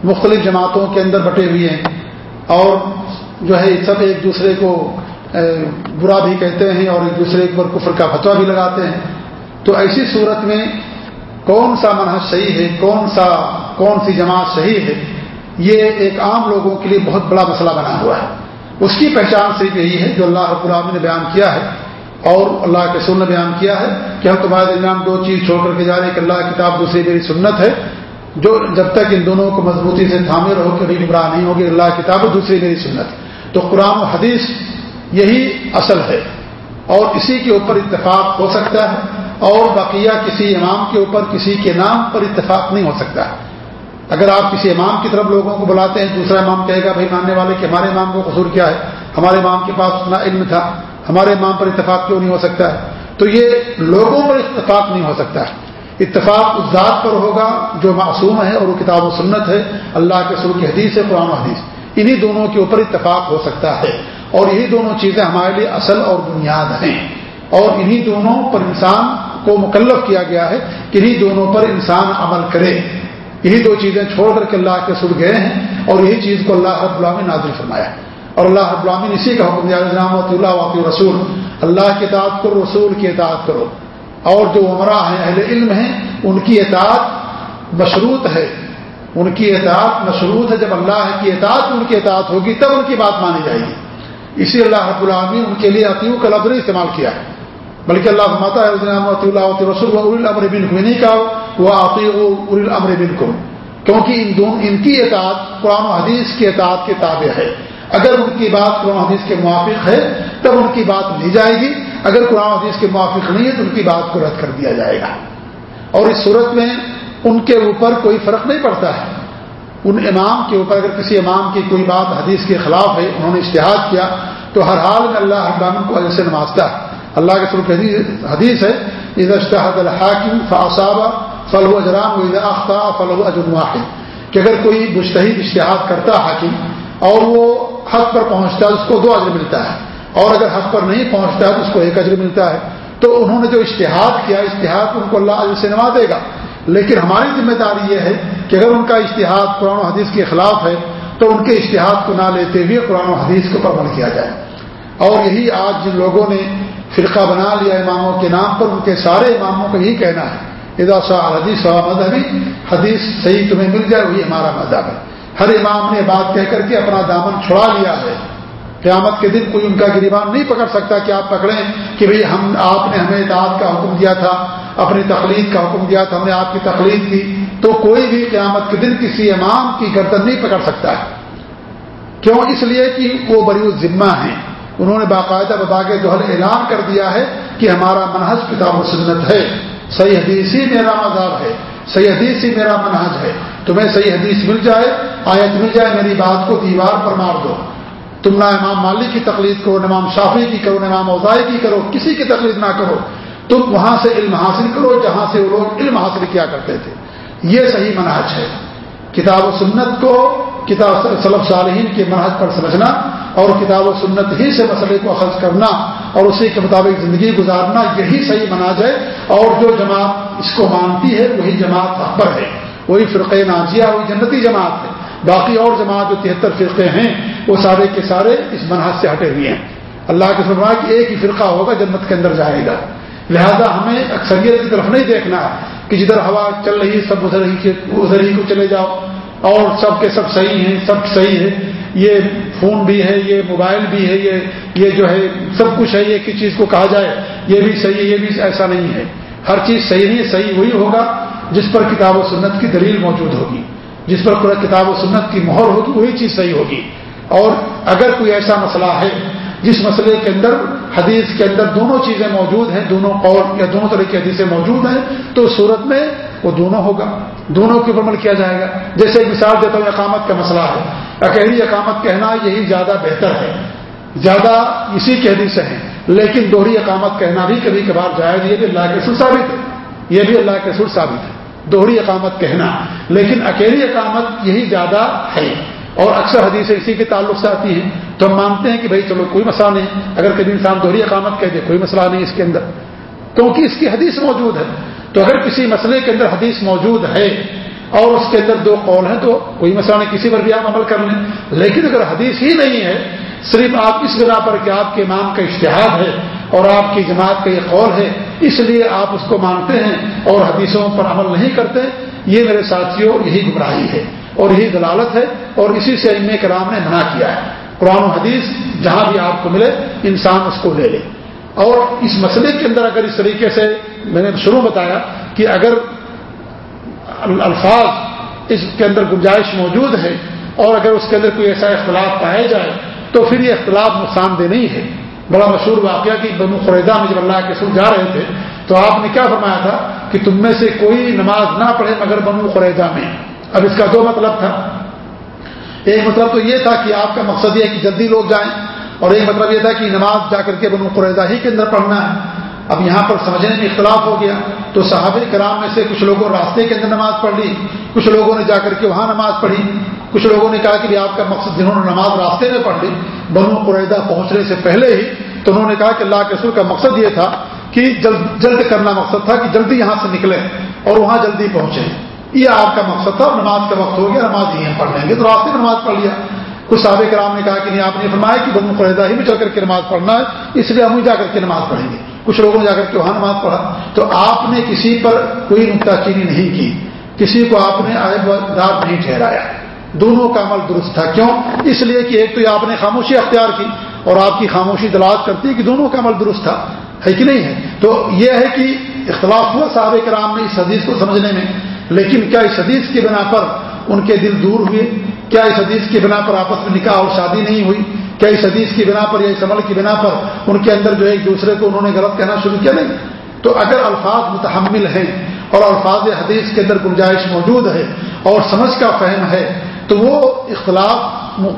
مختلف جماعتوں کے اندر بٹے ہوئے ہیں، اور جو ہے سب ایک دوسرے کو برا بھی کہتے ہیں اور ایک دوسرے پر کفر کا فتوا بھی لگاتے ہیں۔ تو ایسی صورت میں کون سا منحص صحیح ہے، کون سا، کون سی جماعت صحیح ہے، یہ ایک عام لوگوں کے لیے بہت بڑا مسئلہ بنا ہوا ہے۔ اس کی پہچان صرف یہی ہے جو اللہ رب العالمین نے بیان کیا ہے اور اللہ کے سن نے بیان کیا ہے کہ ہم تمہارے درمیان دو چیز چھوڑ کر کے جا رہے ہیں، کہ اللہ کتاب دوسری میری سنت ہے، جو جب تک ان دونوں کو مضبوطی سے تھامے رہو کبھی گمراہ نہیں ہوگی اللہ کتاب دوسری میری سنت تو قرآن و حدیث یہی اصل ہے۔ اور اسی کے اوپر اتفاق ہو سکتا ہے، اور بقیہ کسی امام کے اوپر کسی کے نام پر اتفاق نہیں ہو سکتا۔ ہے اگر آپ کسی امام کی طرف لوگوں کو بلاتے ہیں، دوسرا امام کہے گا، بھائی، ماننے والے کہ ہمارے امام کو قصور کیا ہے؟ ہمارے امام کے پاس اتنا علم تھا، ہمارے امام پر اتفاق کیوں نہیں ہو سکتا ہے؟ تو یہ لوگوں پر اتفاق نہیں ہو سکتا۔ ہے اتفاق اس ذات پر ہوگا جو معصوم ہے اور وہ کتاب و سنت ہے، اللہ کے سر کی حدیث ہے، قرآن حدیث۔ انہی دونوں کے اوپر اتفاق ہو سکتا ہے۔ اور یہی دونوں چیزیں ہمارے لیے اصل اور بنیاد ہیں۔ اور انہی دونوں پر انسان کو مکلف کیا گیا ہے کہ انہی دونوں پر انسان عمل کرے۔ انہی دو چیزیں چھوڑ کر کے اللہ کے سر گئے ہیں اور یہی چیز کو اللہ رب العالمین نازل فرمایا۔ اور اللہ رب العالمین اسی کا حکم دیا اللہ واقع رسول اللہ کی اطاعت کرو، رسول کی اطاعت کرو۔ اور جو عمرہ ہیں، اہل علم ہیں، ان کی اطاعت مشروط ہے۔ ان کی اطاعت مشروط ہے۔ جب اللہ کی اطاعت ان کی اطاعت ہوگی، تب ان کی بات مانی جائے گی۔ اسی اللہ رب العامی ان کے لیے عطیو کا لفظ استعمال کیا ہے۔ بلکہ اللہ فرماتا ہے اللہ رسول ار بن کو نہیں کہا وہ عطی امر بن کو کیونکہ ان دونوں ان کی اطاعت قرآن و حدیث کی اطاعت کے تابع ہے۔ اگر ان کی بات قرآن حدیث کے موافق ہے، تب ان کی بات لی جائے گی۔ اگر قرآن حدیث کے موافق نہیں ہے، تو ان کی بات کو رد کر دیا جائے گا۔ اور اس صورت میں ان کے اوپر کوئی فرق نہیں پڑتا ہے۔ ان امام کے اوپر اگر کسی امام کی کوئی بات حدیث کے خلاف ہے، انہوں نے اشتہاد کیا، تو ہر حال میں اللہ ابام کو سے نمازتا ہے۔ اللہ کے سرخ حدیث ہے عید اشتحد الحاکم فاصابہ فلو اجرام عید اختا فلو اجرواحد کہ اگر کوئی مشتحد اشتہاد کرتا حاکم، اور وہ حق پر پہنچتا ہے، اس کو دو اجر ملتا ہے۔ اور اگر حق پر نہیں پہنچتا ہے، تو اس کو ایک اجر ملتا ہے۔ تو انہوں نے جو اشتہاد کیا اشتہاد ان کو اللہ عجر سے نوازے گا۔ لیکن ہماری ذمہ داری یہ ہے کہ اگر ان کا اشتہاد قرآن و حدیث کے خلاف ہے، تو ان کے اشتہاد کو نہ لیتے ہوئے قرآن و حدیث کو پر کیا جائے۔ اور یہی آج جن لوگوں نے فرقہ بنا لیا اماموں کے نام پر، ان کے سارے اماموں کا یہی کہنا ہے ادا شاہ حدیث مذہبی، حدیث صحیح تمہیں مل جائے، وہی ہمارا مذہب ہے۔ ہر امام نے بات کہہ کر کے اپنا دامن چھڑا لیا ہے۔ قیامت کے دن کوئی ان کا گریبان نہیں پکڑ سکتا کہ آپ پکڑیں کہ بھئی ہم، آپ نے ہمیں اطاعت کا حکم دیا تھا۔ اپنی تقلید کا حکم دیا تھا، ہم نے آپ کی تقلید کی۔ تو کوئی بھی قیامت کے دن کسی امام کی گردن نہیں پکڑ سکتا ہے۔ کیوں؟ اس لیے کہ وہ بری ذمہ ہیں۔ انہوں نے باقاعدہ بتا کے جو اعلان کر دیا ہے کہ ہمارا منحص کتاب و سنت ہے۔ صحیح حدیث ہی میرا مذہب ہے۔ صحیح حدیث ہی میرا منحص ہے۔ تمہیں صحیح حدیث مل جائے، آیت مل جائے، میری بات کو دیوار پر مار دو۔ تم نہ امام مالک کی تقلید کرو، نہ امام شافی کی کرو، نہ امام اوزائی کی کرو، کسی کی تقلید نہ کرو۔ تم وہاں سے علم حاصل کرو جہاں سے وہ لوگ علم حاصل کیا کرتے تھے۔ یہ صحیح منحج ہے۔ کتاب و سنت کو کتاب صلب صالحین کے منحج پر سمجھنا اور کتاب و سنت ہی سے مسئلے کو اخذ کرنا اور اسی کے مطابق زندگی گزارنا، یہی صحیح منا جائے اور جو جماعت اس کو مانتی ہے، وہی جماعت اکبر ہے۔ وہی فرقے نازیہ وہی جنتی جماعت ہے۔ باقی اور جماعت جو تہتر فرقے ہیں، وہ سارے کے سارے اس منحص سے ہٹے ہوئے ہیں۔ اللہ کے فرما کہ ایک ہی فرقہ ہوگا، جنت کے اندر جائے گا۔ لہذا ہمیں اکثریت کی طرف نہیں دیکھنا کہ جدھر ہوا چل رہی ہے، سب ادھر ہی ادھر ہی کو چلے جاؤ۔ اور سب کے سب صحیح ہیں، سب صحیح ہے یہ فون بھی ہے، یہ موبائل بھی ہے، یہ یہ جو ہے، سب کچھ ہے، یہ کس چیز کو کہا جائے، یہ بھی صحیح ہے، یہ بھی ایسا نہیں ہے۔ ہر چیز صحیح نہیں صحیح وہی ہوگا جس پر کتاب و سنت کی دلیل موجود ہوگی۔ جس پر کتاب و سنت کی مہر ہوگی، وہی چیز صحیح ہوگی۔ اور اگر کوئی ایسا مسئلہ ہے، جس مسئلے کے اندر حدیث کے اندر دونوں چیزیں موجود ہیں، دونوں قول یا دونوں طرح کی حدیثیں موجود ہیں، تو صورت میں وہ دونوں ہوگا، دونوں کے اوپر عمل کیا جائے گا۔ جیسے ایک مثال دیتا ہوں، اقامت کا مسئلہ ہے۔ اکیلی اقامت کہنا یہی زیادہ بہتر ہے۔ زیادہ اسی کی حدیث ہیں، لیکن دوہری اقامت کہنا بھی کبھی کبھار جائز یہ بھی اللہ کے سر ثابت ہے۔ یہ بھی اللہ کے سر ثابت ہے۔ دوہری اقامت کہنا، لیکن اکیلی اقامت یہی زیادہ ہے۔ اور اکثر حدیثیں اسی کے تعلق سے آتی ہیں تو ہم مانتے ہیں کہ بھائی چلو کوئی مسئلہ نہیں، اگر کبھی انسان دوہری اقامت کہہ دے، کوئی مسئلہ نہیں اس کے اندر۔ کیونکہ اس کی حدیث موجود ہے۔ تو اگر کسی مسئلے کے اندر حدیث موجود ہے اور اس کے اندر دو قول ہیں تو کوئی مسئلہ نہیں، کسی پر بھی آپ عمل کر لیں۔ لیکن اگر حدیث ہی نہیں ہے، صرف آپ اس بنا پر کہ آپ کے امام کا اشتہاد ہے اور آپ کی جماعت کا یہ قول ہے، اس لیے آپ اس کو مانتے ہیں اور حدیثوں پر عمل نہیں کرتے، یہ میرے ساتھیوں یہی گمراہی ہے۔ اور یہی دلالت ہے اور اسی سے ام کرام نے منع کیا ہے۔ قرآن و حدیث جہاں بھی آپ کو ملے، انسان اس کو لے لے۔ اور اس مسئلے کے اندر اگر اس طریقے سے میں نے شروع بتایا کہ اگر الفاظ اس کے اندر گنجائش موجود ہے اور اگر اس کے اندر کوئی ایسا اختلاف پایا جائے، تو پھر یہ اختلاف نقصان دہ نہیں ہے۔ بڑا مشہور واقعہ کہ بنو قریدہ میں جب اللہ کے سر جا رہے تھے، تو آپ نے کیا فرمایا تھا کہ تم میں سے کوئی نماز نہ پڑھے مگر بنو قریدہ میں۔ اب اس کا دو مطلب تھا۔ ایک مطلب تو یہ تھا کہ آپ کا مقصد یہ ہے کہ جلدی لوگ جائیں، اور ایک مطلب یہ تھا کہ نماز جا کر کے بنو قریدہ ہی کے اندر پڑھنا ہے۔ اب یہاں پر سمجھنے میں اختلاف ہو گیا۔ تو صحابہ کرام میں سے کچھ لوگوں راستے کے اندر نماز پڑھ لی، کچھ لوگوں نے جا کر کے وہاں نماز پڑھی، کچھ لوگوں نے کہا کہ آپ کا مقصد جنہوں نے نماز راستے میں پڑھ لی، بنو قریدہ پہنچنے سے پہلے ہی تو انہوں نے کہا کہ اللہ کے کا مقصد یہ تھا کہ جلد جلد کرنا مقصد تھا کہ جلدی یہاں سے نکلیں اور وہاں جلدی پہنچے یہ آپ کا مقصد تھا اور نماز کا وقت ہو گیا، نماز ہی پڑھ لیں گے۔ تو راستے میں نماز پڑھ لیا۔ کچھ صحابہ کرام نے کہا کہ نہیں، آپ نے فرمایا کہ بنو قریدہ ہی میں چل کر کے نماز پڑھنا ہے، اس لیے ہم جا کر کے نماز پڑھیں گے۔ کچھ لوگوں نے جا کر کے وہاں نماز پڑھا۔ تو آپ نے کسی پر کوئی نکتہ چینی نہیں کی۔ کسی کو آپ نے آئے دار نہیں ٹھہرایا۔ دونوں کا عمل درست تھا۔ کیوں؟ اس لیے کہ ایک تو آپ نے خاموشی اختیار کی اور آپ کی خاموشی دلات کرتی ہے کہ دونوں کا عمل درست تھا۔ ہے کہ نہیں ہے؟ تو یہ ہے کہ اختلاف ہوا صحابہ کرام نے اس حدیث کو سمجھنے میں۔ لیکن کیا اس حدیث کی بنا پر ان کے دل دور ہوئے؟ کیا اس حدیث کی بنا پر آپس میں نکاح اور شادی نہیں ہوئی؟ کیا اس حدیث کی بنا پر یا اس عمل کی بنا پر ان کے اندر جو ہے ایک دوسرے کو انہوں نے غلط کہنا شروع کیا؟ نہیں. تو اگر الفاظ متحمل ہیں اور الفاظ حدیث کے اندر گنجائش موجود ہے اور سمجھ کا فہم ہے، تو وہ اختلاف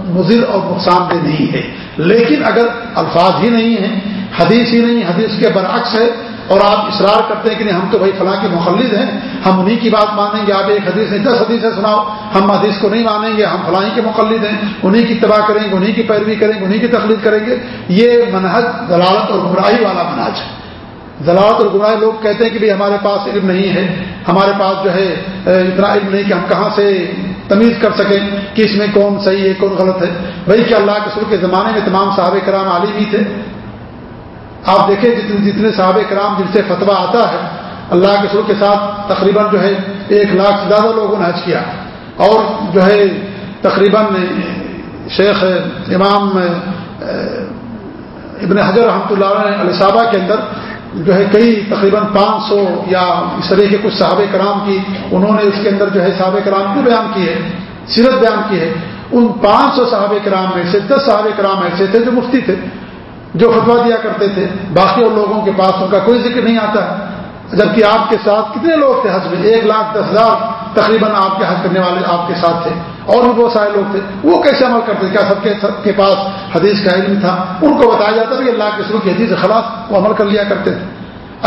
مضر اور نقصان دہ نہیں ہے۔ لیکن اگر الفاظ ہی نہیں ہیں، حدیث ہی نہیں، حدیث کے برعکس ہے اور آپ اصرار کرتے ہیں کہ نہیں، ہم تو بھائی فلاں کے مخلد ہیں، ہم انہیں کی بات مانیں گے، آپ ایک حدیث نہیں دس حدیث سناؤ، ہم حدیث کو نہیں مانیں گے، ہم فلاں کے مخلد ہیں، انہیں کی تباہ کریں گے، انہیں کی پیروی کریں گے، انہیں کی تخلیق کریں گے، یہ منحج دلالت اور گمراہی والا مناج ہے۔ ضلالت اور گمراہ لوگ کہتے ہیں کہ بھائی ہمارے پاس علم نہیں ہے، ہمارے پاس جو ہے اتنا علم نہیں کہ ہم کہاں سے تمیز کر سکیں کہ اس میں کون صحیح ہے، کون غلط ہے۔ بھائی کہ اللہ کے سر کے زمانے میں تمام صحابہ کرام عالم ہی تھے آپ دیکھیں جتنے جتنے صحابہ کرام جن سے فتویٰ آتا ہے، اللہ کے سر کے ساتھ تقریباً جو ہے ایک لاکھ سے زیادہ لوگوں نے حج کیا۔ اور جو ہے تقریباً شیخ امام ابن حضر رحمۃ اللہ علیہ صحابہ کے اندر جو ہے کئی تقریباً پانچ سو یا اس طرح کے کچھ صحابہ کرام کی انہوں نے اس کے اندر جو ہے صحابہ کرام کو بیان کی ہے، سیرت بیان کی ہے۔ ان پانچ سو صحابہ کرام میں سے دس صحابہ کرام ایسے تھے جو مفتی تھے۔ جو فتوا دیا کرتے تھے، باقی اور لوگوں کے پاس ان کا کوئی ذکر نہیں آتا۔ جبکہ آپ کے ساتھ کتنے لوگ تھے حج میں؟ ایک لاکھ دس ہزار تقریباً آپ کے حج کرنے والے آپ کے ساتھ تھے۔ اور بھی بہت سارے لوگ تھے۔ وہ کیسے عمل کرتے کیا سب کے سب کے پاس حدیث کا علم تھا؟ ان کو بتایا جاتا تھا کہ اللہ کے سرو کی حدیث خلاف وہ عمل کر لیا کرتے تھے۔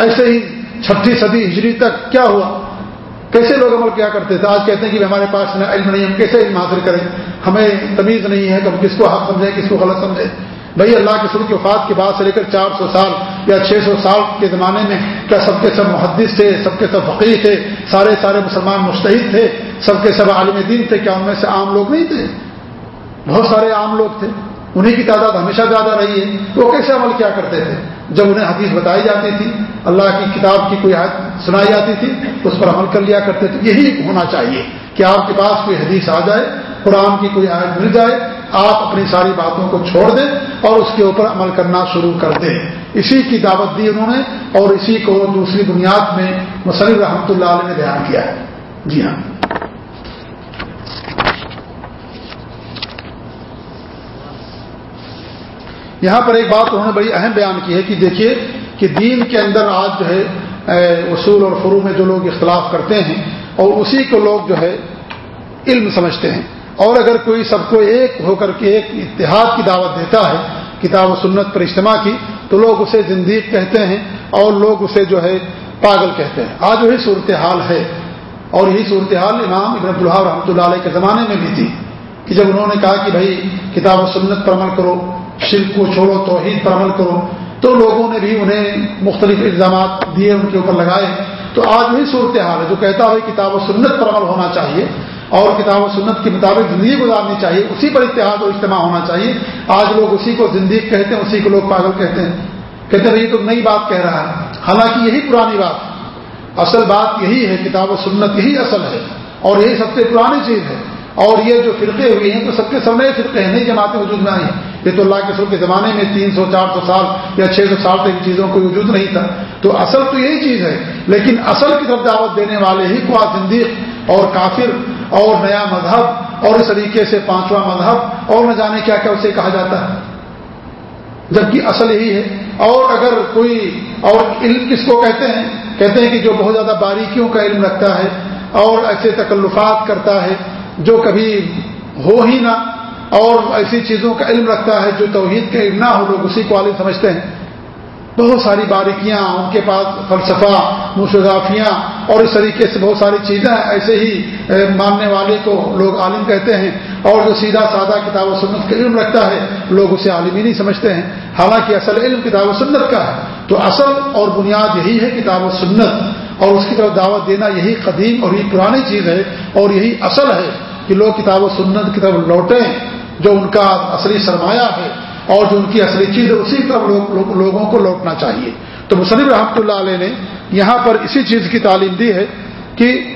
ایسے ہی چھٹی صدی ہجری تک کیا ہوا؟ کیسے لوگ عمل کیا کرتے تھے؟ آج کہتے ہیں کہ ہمارے پاس علم نہیں، ہم کیسے علم حاصل کریں؟ ہمیں تمیز نہیں ہے کہ ہم کس کو حق سمجھیں، کس کو غلط سمجھیں۔ بھائی اللہ کے سر کی وفات کے بعد سے لے کر چار سو سال یا چھ سو سال کے زمانے میں کیا سب کے سب محدث تھے، سب کے سب فقیر تھے، سارے سارے مسلمان مشتحد تھے، سب کے سب عالم دین تھے، کیا ان میں سے عام لوگ نہیں تھے؟ بہت سارے عام لوگ تھے۔ انہیں کی تعداد ہمیشہ زیادہ رہی ہے۔ وہ کیسے عمل کیا کرتے تھے؟ جب انہیں حدیث بتائی جاتی تھی، اللہ کی کتاب کی کوئی سنائی جاتی تھی، اس پر عمل کر لیا کرتے تھے۔ یہی ہونا چاہیے کہ آپ کے پاس کوئی حدیث آ جائے، قرآن کی کوئی آیت مل جائے آپ اپنی ساری باتوں کو چھوڑ دیں اور اس کے اوپر عمل کرنا شروع کر دیں۔ اسی کی دعوت دی انہوں نے اور اسی کو دوسری بنیاد میں مصنف رحمۃ اللہ علیہ نے بیان کیا۔ ہے جی ہاں۔ یہاں پر ایک بات انہوں نے بڑی اہم بیان کی ہے کہ دیکھیے کہ دین کے اندر آج جو ہے اصول اور فرو میں جو لوگ اختلاف کرتے ہیں اور اسی کو لوگ جو ہے، علم سمجھتے ہیں۔ اور اگر کوئی سب کو ایک ہو کر کے ایک اتحاد کی دعوت دیتا ہے، کتاب و سنت پر اجتماع کی، تو لوگ اسے زندگی کہتے ہیں اور لوگ اسے جو ہے پاگل کہتے ہیں۔ آج وہی صورتحال ہے۔ اور یہی صورتحال امام ابن اللہ رحمۃ اللہ علیہ کے زمانے میں بھی تھی کہ جب انہوں نے کہا کہ بھائی، کتاب و سنت پر عمل کرو، شرک کو چھوڑو، توحید پر عمل کرو، تو لوگوں نے بھی انہیں مختلف الزامات دیے، ان کے اوپر لگائے۔ تو آج وہی صورتحال ہے جو کہتا ہے کتاب و سنت پر عمل ہونا چاہیے۔ اور کتاب و سنت کے مطابق زندگی گزارنی چاہیے، اسی پر اتحاد و اجتماع ہونا چاہیے۔ آج لوگ اسی کو زندگی کہتے ہیں، اسی کو لوگ پاگل کہتے ہیں۔ کہتے ہیں، یہ تو نئی بات کہہ رہا ہے۔ حالانکہ یہی پرانی بات۔ اصل بات یہی ہے، کتاب و سنت یہی اصل ہے۔ اور یہی سب سے پرانی چیز ہے۔ اور یہ جو فرقے ہوئے ہیں تو سب کے سب نئے فرقے ہیں، نئی جماعتیں وجود میں آئی ہیں یہ تو اللہ کے سر کے زمانے میں تین سو، چار سو سال یا چھ سو سال تک ان چیزوں کو وجود نہیں تھا۔ تو اصل تو یہی چیز ہے، لیکن اصل کی طرف دعوت دینے والے ہی کو آج اور کافر اور نیا مذہب اور اس طریقے سے پانچواں مذہب اور نہ جانے کیا کیا اسے کہا جاتا ہے۔ جبکہ اصل یہی ہے۔ اور اگر کوئی اور علم کس کو کہتے ہیں؟ کہتے ہیں کہ جو بہت زیادہ باریکیوں کا علم رکھتا ہے اور ایسے تکلفات کرتا ہے جو کبھی ہو ہی نہ اور ایسی چیزوں کا علم رکھتا ہے جو توحید کا علم نہ ہو، لوگ اسی کو عالم سمجھتے ہیں۔ بہت ساری باریکیاں، ان کے پاس فلسفہ مشغافیاں اور اس طریقے سے بہت ساری چیزیں ایسے ہی ماننے والے کو لوگ عالم کہتے ہیں اور جو سیدھا سادہ کتاب و سنت کا علم رکھتا ہے، لوگ اسے عالم ہی نہیں سمجھتے ہیں۔ حالانکہ اصل علم کتاب و سنت کا ہے۔ تو اصل اور بنیاد یہی ہے کتاب و سنت۔ اور اس کی طرف دعوت دینا یہی قدیم اور یہی پرانی چیز ہے اور یہی اصل ہے کہ لوگ کتاب و سنت کی طرف لوٹیں، جو ان کا اصلی سرمایہ ہے۔ اور جو ان کی اصلی چیز ہے اسی طرف لوگ, لوگوں کو لوٹنا چاہیے۔ تو مصنف رحمۃ اللہ علیہ نے یہاں پر اسی چیز کی تعلیم دی ہے کہ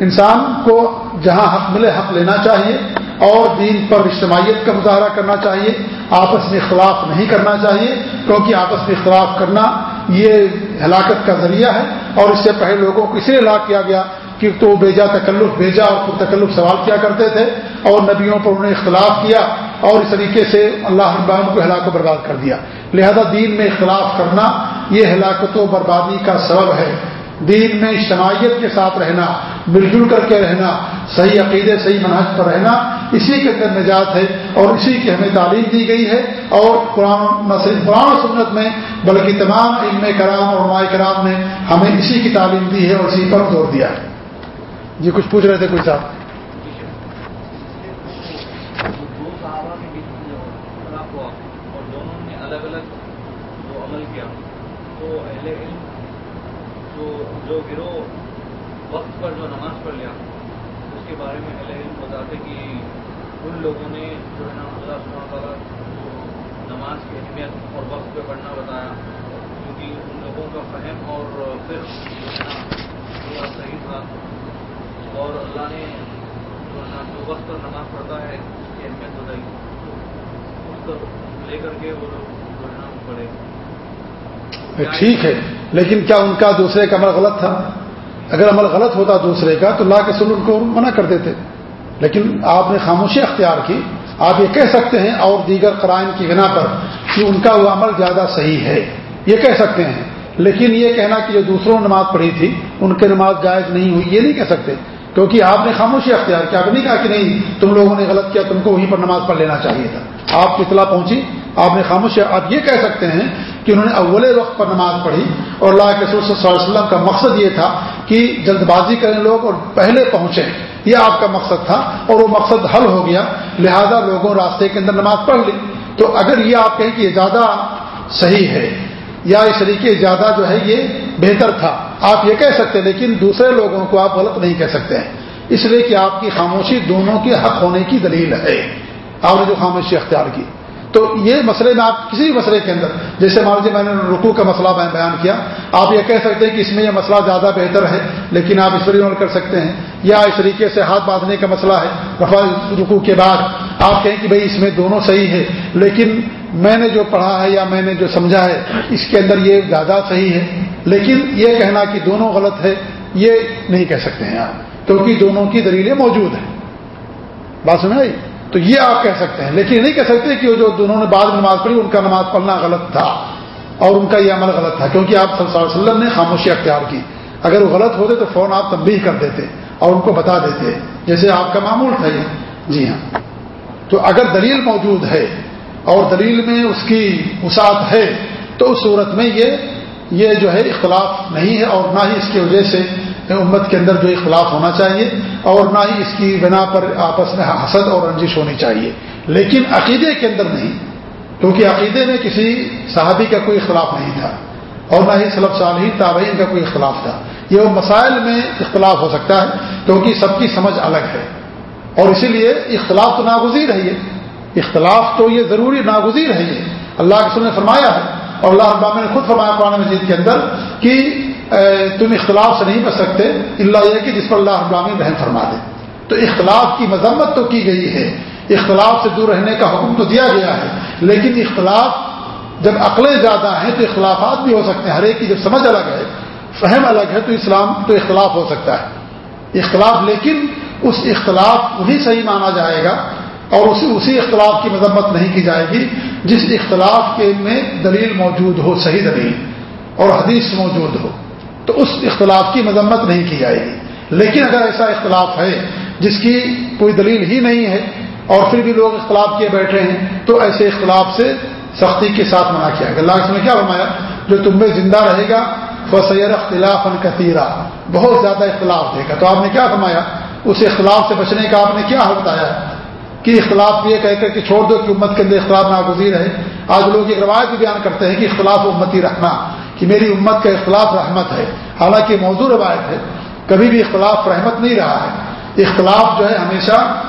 انسان کو جہاں حق ملے حق لینا چاہیے اور دین پر اجتماعیت کا مظاہرہ کرنا چاہیے۔ آپس میں اختلاف نہیں کرنا چاہیے کیونکہ آپس میں اختلاف کرنا یہ ہلاکت کا ذریعہ ہے۔ اور اس سے پہلے لوگوں کو اسی لیے ہلاک کیا گیا کہ تو بیجا تکلف بیجا اور خود تکلف سوال کیا کرتے تھے اور نبیوں پر انہوں نے اختلاف کیا۔ اور اس طریقے سے اللہ ابام کو ہلاک و برباد کر دیا۔ لہذا دین میں اختلاف کرنا، یہ ہلاکت و بربادی کا سبب ہے۔ دین میں اجتماعیت کے ساتھ رہنا، مل جل کر کے رہنا، صحیح عقیدے، صحیح منحج پر رہنا، اسی کے اندر نجات ہے اور اسی کی ہمیں تعلیم دی گئی ہے۔ اور قرآن نہ صرف قرآن سنت میں، بلکہ تمام علم کرام اور مائع کرام نے ہمیں اسی کی تعلیم دی ہے اور اسی پر زور دیا۔ ہے جی کچھ پوچھ رہے تھے کوئی صاحب الگ الگ جو عمل کیا تو اہل علم جو گروہ وقت پر جو نماز پڑھ لیا، اس کے بارے میں اہل علم بتاتے کہ ان لوگوں نے جو ہے نا اللہ سبحانہ تعالیٰ نماز کی اہمیت اور وقت پہ پڑھنا بتایا، کیونکہ ان لوگوں کا فہم اور پھر جو ہے نا صحیح تھا۔ اور اللہ نے جو ہے نا، جو وقت پر نماز پڑھتا ہے، اس کی اہمیت بتائی۔ اس کو لے کر کے وہ لوگ جو ہے نا پڑھے۔ ٹھیک ہے، لیکن کیا ان کا دوسرے کا عمل غلط تھا؟ اگر عمل غلط ہوتا دوسرے کا، تو اللہ کے سن ان کو منع کر دیتے۔ لیکن آپ نے خاموشی اختیار کی۔ آپ یہ کہہ سکتے ہیں اور دیگر قرائن کی بنا پر کہ ان کا وہ عمل زیادہ صحیح ہے۔ یہ کہہ سکتے ہیں۔ لیکن یہ کہنا کہ جو دوسروں نے نماز پڑھی تھی، ان کے نماز جائز نہیں ہوئی، یہ نہیں کہہ سکتے۔ کیونکہ آپ نے خاموشی اختیار کیا آپ نہیں کہا کہ نہیں، تم لوگوں نے غلط کیا، تم کو وہیں پر نماز پڑھ لینا چاہیے تھا۔ آپ کی اطلاع پہنچی، آپ نے خاموشی۔ آپ یہ کہہ سکتے ہیں کہ انہوں نے اول وقت پر نماز پڑھی اور اللہ کے صلی اللہ علیہ وسلم کا مقصد یہ تھا کہ جلد بازی کریں لوگ اور پہلے پہنچیں۔ یہ آپ کا مقصد تھا اور وہ مقصد حل ہو گیا۔ لہذا لوگوں راستے کے اندر نماز پڑھ لی۔ تو اگر یہ آپ کہیں کہ یہ زیادہ صحیح ہے یا اس طریقے زیادہ جو ہے یہ بہتر تھا، آپ یہ کہہ سکتے لیکن دوسرے لوگوں کو آپ غلط نہیں کہہ سکتے ہیں۔ اس لیے کہ آپ کی خاموشی دونوں کے حق ہونے کی دلیل ہے۔ آپ نے جو خاموشی اختیار کی۔ تو یہ مسئلے میں آپ کسی بھی مسئلے کے اندر، جیسے مان لیجیے میں نے رکو کا مسئلہ بیان کیا، آپ یہ کہہ سکتے ہیں کہ اس میں یہ مسئلہ زیادہ بہتر ہے، لیکن آپ اس پر عمل کر سکتے ہیں۔ یا اس طریقے سے ہاتھ باندھنے کا مسئلہ ہے رفا رکو کے بعد آپ کہیں کہ بھائی اس میں دونوں صحیح ہے، لیکن میں نے جو پڑھا ہے یا میں نے جو سمجھا ہے، اس کے اندر یہ زیادہ صحیح ہے۔ لیکن یہ کہنا کہ دونوں غلط ہے، یہ نہیں کہہ سکتے ہیں آپ، کیونکہ دونوں کی دلیلیں موجود ہیں۔ بات سنائی تو یہ آپ کہہ سکتے ہیں۔ لیکن نہیں کہہ سکتے کہ جو دونوں نے بعد میں نماز پڑھی، ان کا نماز پڑھنا غلط تھا اور ان کا یہ عمل غلط تھا، کیونکہ آپ صلی اللہ علیہ وسلم نے خاموشی اختیار کی۔ اگر وہ غلط ہوتے تو فون آپ تبدیل کر دیتے اور ان کو بتا دیتے، جیسے آپ کا معمول تھا یہ۔ جی ہاں۔ تو اگر دلیل موجود ہے اور دلیل میں اس کی وسعت ہے، تو اس صورت میں یہ یہ جو ہے اختلاف نہیں ہے اور نہ ہی اس کی وجہ سے امت کے اندر جو اختلاف ہونا چاہیے اور نہ ہی اس کی بنا پر آپس میں حسد اور رنجش ہونی چاہیے۔ لیکن عقیدے کے اندر نہیں، کیونکہ عقیدے میں کسی صحابی کا کوئی اختلاف نہیں تھا اور نہ ہی صلب صالحین، تابعین کا کوئی اختلاف تھا۔ یہ وہ مسائل میں اختلاف ہو سکتا ہے، کیونکہ سب کی سمجھ الگ ہے۔ اور اسی لیے اختلاف تو ناگزیر ہے یہ۔ اختلاف تو یہ ضروری ناگزیر ہے یہ۔ اللہ کے نے فرمایا ہے اور اللہ ابام نے خود فرمایا قرآن مجید کے اندر کہ تم اختلاف سے نہیں بچ سکتے اللہ یہ کہ جس پر اللہ ابامین رحم فرما دے۔ تو اختلاف کی مذمت تو کی گئی ہے۔ اختلاف سے دور رہنے کا حکم تو دیا گیا ہے، لیکن اختلاف جب عقلیں زیادہ ہیں تو اختلافات بھی ہو سکتے ہیں۔ ہر ایک کی جب سمجھ الگ ہے، فہم الگ ہے، تو اسلام تو اختلاف ہو سکتا ہے۔ اختلاف، لیکن اس اختلاف وہی صحیح مانا جائے گا اور اسی اسی اختلاف کی مذمت نہیں کی جائے گی، جس اختلاف کے میں دلیل موجود ہو، صحیح دلیل اور حدیث موجود ہو۔ تو اس اختلاف کی مذمت نہیں کی جائے گی۔ لیکن اگر ایسا اختلاف ہے، جس کی کوئی دلیل ہی نہیں ہے، اور پھر بھی لوگ اختلاف کیے بیٹھے ہیں، تو ایسے اختلاف سے سختی کے ساتھ منع کیا۔ گیا اللہ نے کیا فرمایا؟ جو تم میں زندہ رہے گا فسیر اختلاف ان کثیرہ بہت زیادہ اختلاف دے گا۔ تو آپ نے کیا فرمایا؟ اس اختلاف سے بچنے کا آپ نے کیا حل بتایا؟ کہ اختلاف یہ کہہ کر کہ چھوڑ دو کہ امت کے اندر اختلاف ناگزیر ہے۔ آج لوگ ایک روایت بھی بیان کرتے ہیں کہ اختلاف امتی رکھنا۔ کہ میری امت کا اختلاف رحمت ہے۔ حالانکہ موضوع روایت ہے۔ کبھی بھی اختلاف رحمت نہیں رہا ہے۔ اختلاف جو ہے ہمیشہ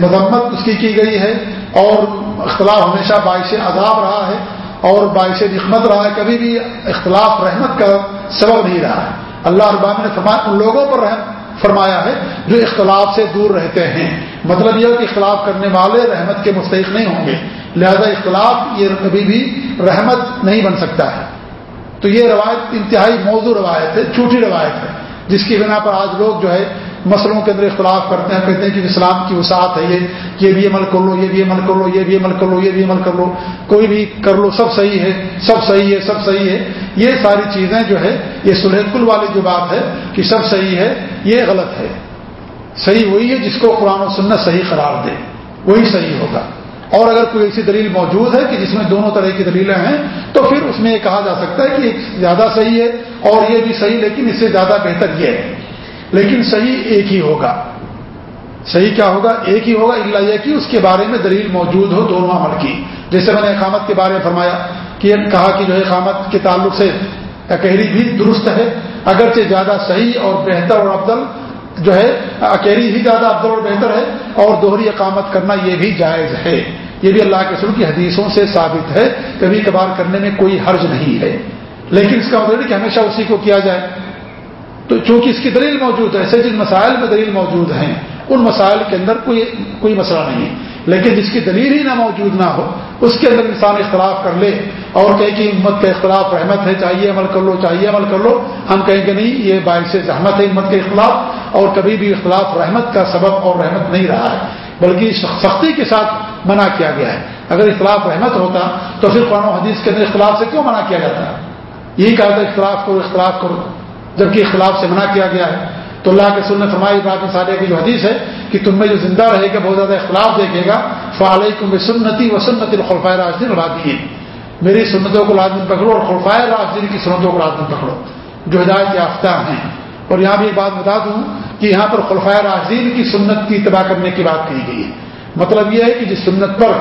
مذمت اس کی کی گئی ہے اور اختلاف ہمیشہ باعث عذاب رہا ہے اور باعث نقمت رہا ہے۔ کبھی بھی اختلاف رحمت کا سبب نہیں رہا ہے۔ اللہ ابام نے فرمایا، ان لوگوں پر رحم فرمایا ہے جو اختلاف سے دور رہتے ہیں۔ مطلب یہ کہ اختلاف کرنے والے رحمت کے مستحق نہیں ہوں گے۔ لہذا اختلاف یہ کبھی بھی رحمت نہیں بن سکتا ہے۔ تو یہ روایت انتہائی موضوع روایت ہے، جھوٹی روایت ہے۔ جس کی بنا پر آج لوگ جو ہے مسئلوں کے اندر اختلاف کرتے ہیں، کہتے ہیں کہ اسلام کی وسعت ہے، یہ یہ بھی عمل کر لو، یہ بھی عمل کر لو، یہ بھی عمل کر لو، یہ بھی عمل کر لو۔ کوئی بھی کر لو، سب صحیح ہے، سب صحیح ہے، سب صحیح ہے۔ یہ ساری چیزیں جو ہے، یہ سلح کل والی جو بات ہے کہ سب صحیح ہے، یہ غلط ہے۔ صحیح وہی ہے جس کو قرآن و سنت صحیح قرار دے، وہی صحیح ہوگا۔ اور اگر کوئی ایسی دلیل موجود ہے کہ جس میں دونوں طرح کی دلیلیں ہیں، تو پھر اس میں یہ کہا جا سکتا ہے کہ ایک زیادہ صحیح ہے اور یہ بھی صحیح، لیکن اس سے زیادہ بہتر یہ ہے۔ لیکن صحیح ایک ہی ہوگا۔ صحیح کیا ہوگا؟ ایک ہی ہوگا اللہ یہ کہ اس کے بارے میں دلیل موجود ہو دونوں عمل کی۔ جیسے میں نے اقامت کے بارے میں فرمایا کہ کہا کہ جو ہے اقامت کے تعلق سے اکیری بھی درست ہے۔ اگرچہ زیادہ صحیح اور بہتر اور افضل جو ہے اکیری ہی زیادہ افضل اور بہتر ہے اور دوہری اقامت کرنا یہ بھی جائز ہے۔ یہ بھی اللہ کے سر کی حدیثوں سے ثابت ہے کبھی کبھار کرنے میں کوئی حرج نہیں ہے۔ لیکن اس کا مطلب کہ ہمیشہ اسی کو کیا جائے۔ تو چونکہ اس کی دلیل موجود ہے ایسے جن مسائل میں دلیل موجود ہیں۔ ان مسائل کے اندر کوئی کوئی مسئلہ نہیں ہے۔ لیکن جس کی دلیل ہی نہ موجود نہ ہو اس کے اندر انسان اختلاف کر لے اور کہے کہ امت کا اختلاف رحمت ہے، چاہیے عمل کر لو، چاہیے عمل کر لو۔ ہم کہیں گے نہیں، یہ باعث زحمت ہے امت کے اختلاف اور کبھی بھی اختلاف رحمت کا سبب اور رحمت نہیں رہا ہے، بلکہ سختی کے ساتھ منع کیا گیا ہے۔ اگر اختلاف رحمت ہوتا تو پھر قرآن و حدیث کے اندر اختلاف سے کیوں منع کیا جاتا ہے؟ یہی کہا تھا، اختلاف کرو اختلاف کرو۔ جبکہ اختلاف سے منع کیا گیا ہے۔ تو اللہ کے سننے فرمائی ابراہیم صالح کی جو حدیث ہے کہ تم میں جو زندہ رہے گا، بہت زیادہ اختلاف دیکھے گا فعال تم سنتی و سنت الخلفۂ راجدین الرادین میری سنتوں کو لازم پکڑو اور خلفائے راشدین کی سنتوں کو لازم پکڑو۔ جو ہدایت یافتہ ہیں۔ اور یہاں بھی ایک بات بتا دوں کہ یہاں پر خلفائے راشدین کی سنت کی اتباع کرنے کی بات کہی گئی ہے۔ مطلب یہ ہے کہ جس سنت پر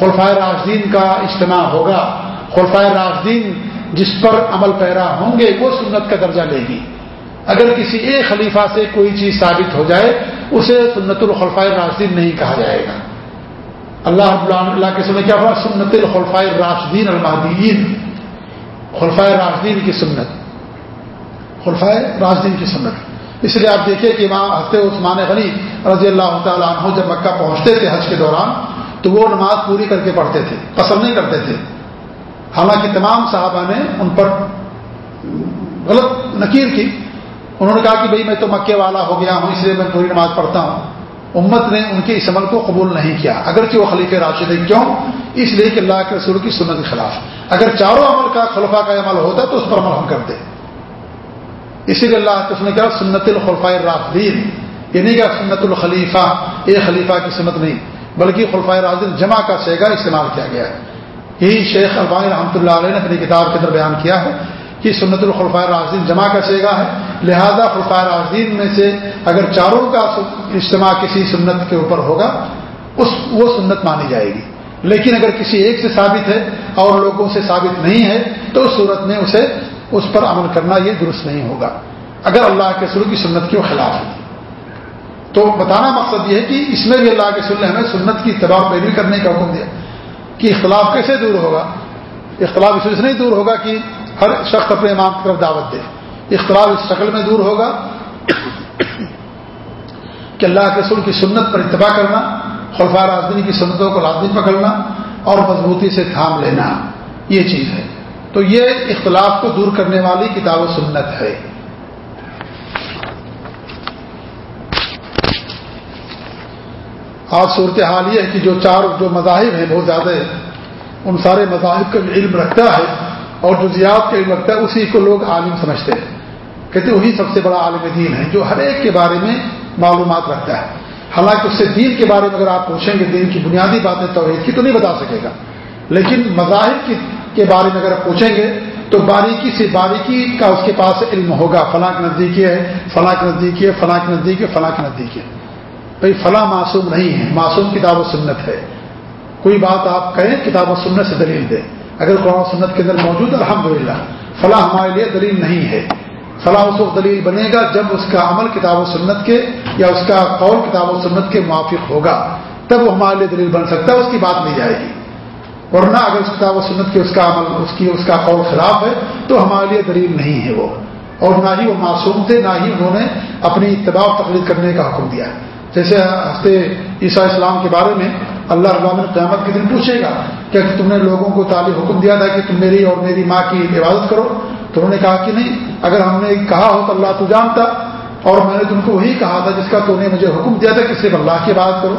خلفائے راشدین کا اجتماع ہوگا خلفائے راشدین جس پر عمل پیرا ہوں گے، وہ سنت کا درجہ لے گی۔ اگر کسی ایک خلیفہ سے کوئی چیز ثابت ہو جائے، اسے سنت الخلفائے راشدین نہیں کہا جائے گا۔ اللہ اللہ کے سنت کیا ہوا؟ سنت الخلفائے راشدین المحدین خلفائے راشدین کی سنت۔ خلفائے راشدین کی سنت۔ اس لیے آپ دیکھیں کہ وہاں ہفتے عثمان غنی رضی اللہ تعالیٰ عنہ جب مکہ پہنچتے تھے حج کے دوران، تو وہ نماز پوری کر کے پڑھتے تھے پسند نہیں کرتے تھے۔ حالانکہ تمام صحابہ نے ان پر غلط نکیر کی۔ انہوں نے کہا کہ بھئی میں تو مکے والا ہو گیا ہوں، اس لیے میں پوری نماز پڑھتا ہوں۔ امت نے ان کے اس عمل کو قبول نہیں کیا۔ اگرچہ وہ خلیف راشد کیوں؟ اس لیے کہ اللہ کے رسول کی سنت کے خلاف۔ اگر چاروں عمل کا خلفہ کا عمل ہوتا تو اس پر عمل ہم کرتے۔ اسی لیے اللہ کے نے کہا، سنت الخلفۂ راشدین یہ نہیں کہا سنت الخلیفہ ایک خلیفہ کی سنت نہیں، بلکہ خلفۂ راجدین جمع کا سیگا استعمال کیا گیا۔ ہے یہی شیخ البانی رحمۃ اللہ علیہ نے اپنی کتاب کے اندر بیان کیا ہے۔ کہ سنت الخلفۂ راجدین جمع کا سیگا ہے۔ لہذا خلفۂ راجدین میں سے اگر چاروں کا اجتماع کسی سنت کے اوپر ہوگا، اس وہ سنت مانی جائے گی۔ لیکن اگر کسی ایک سے ثابت ہے اور لوگوں سے ثابت نہیں ہے، تو اس صورت میں اسے اس پر عمل کرنا یہ درست نہیں ہوگا۔ اگر اللہ کے سر کی سنت کے خلاف ہے۔ تو بتانا مقصد یہ ہے کہ اس میں بھی اللہ کے سر نے ہمیں سنت کی اتباع پیروی کرنے کا حکم دیا کہ اختلاف کیسے دور ہوگا؟ اختلاف اس وجہ سے نہیں دور ہوگا کہ ہر شخص اپنے امام کی طرف دعوت دے۔ اختلاف اس شکل میں دور ہوگا کہ اللہ کے رسول کی سنت پر اتباع کرنا خلفا راجدنی کی سنتوں کو لازمی پکڑنا اور مضبوطی سے تھام لینا، یہ چیز ہے۔ تو یہ اختلاف کو دور کرنے والی کتاب و سنت ہے۔ آج صورتحال یہ ہے کہ جو چار جو مذاہب ہیں، بہت زیادہ، ان سارے مذاہب کا علم رکھتا ہے۔ اور جو زیاد کا علم رکھتا ہے، اسی کو لوگ عالم سمجھتے ہیں۔ کہتے وہی سب سے بڑا عالم دین ہے جو ہر ایک کے بارے میں معلومات رکھتا ہے۔ حالانکہ اس سے دین کے بارے میں اگر آپ پوچھیں گے، دین کی بنیادی باتیں توحید کی تو نہیں بتا سکے گا۔ لیکن مذاہب کے بارے میں اگر آپ پوچھیں گے، تو باریکی سے باریکی کا اس کے پاس علم ہوگا۔ فلاں کے نزدیکی ہے، فلاں کے نزدیکی ہے، فلاں کے نزدیک ہے فلاں کے نزدیک ہے بھائی، فلاں معصوم نہیں ہے۔ معصوم کتاب و سنت ہے۔ کوئی بات آپ کہیں، کتاب و سنت سے دلیل دیں۔ اگر قرآن سنت کے اندر موجود الحمد للہ فلاں ہمارے لیے دلیل نہیں ہے۔ فلاں اس وقت دلیل بنے گا جب اس کا عمل کتاب و سنت کے یا اس کا قول کتاب و سنت کے موافق ہوگا۔ تب وہ ہمارے لیے دلیل بن سکتا ہے، اس کی بات نہیں جائے گی۔ ورنہ اگر اس کتاب و سنت کے اس کا عمل، اس کی، اس کا قول خلاف ہے، تو ہمارے لیے دلیل نہیں ہے وہ۔ اور نہ ہی وہ معصوم تھے، نہ ہی انہوں نے اپنی اتباع تقلید کرنے کا حکم دیا۔ ہے جیسے ہفتے عیسیٰ اسلام کے بارے میں اللہ علام قیامت کے دن پوچھے گا کہ تم نے لوگوں کو تعلیم حکم دیا تھا کہ تم میری اور میری ماں کی عبادت کرو، تو انہوں نے کہا کہ نہیں، اگر ہم نے کہا ہو تو اللہ تو جانتا، اور میں نے تم کو وہی کہا تھا جس کا تو نے مجھے حکم دیا تھا کہ صرف اللہ کی بات کرو۔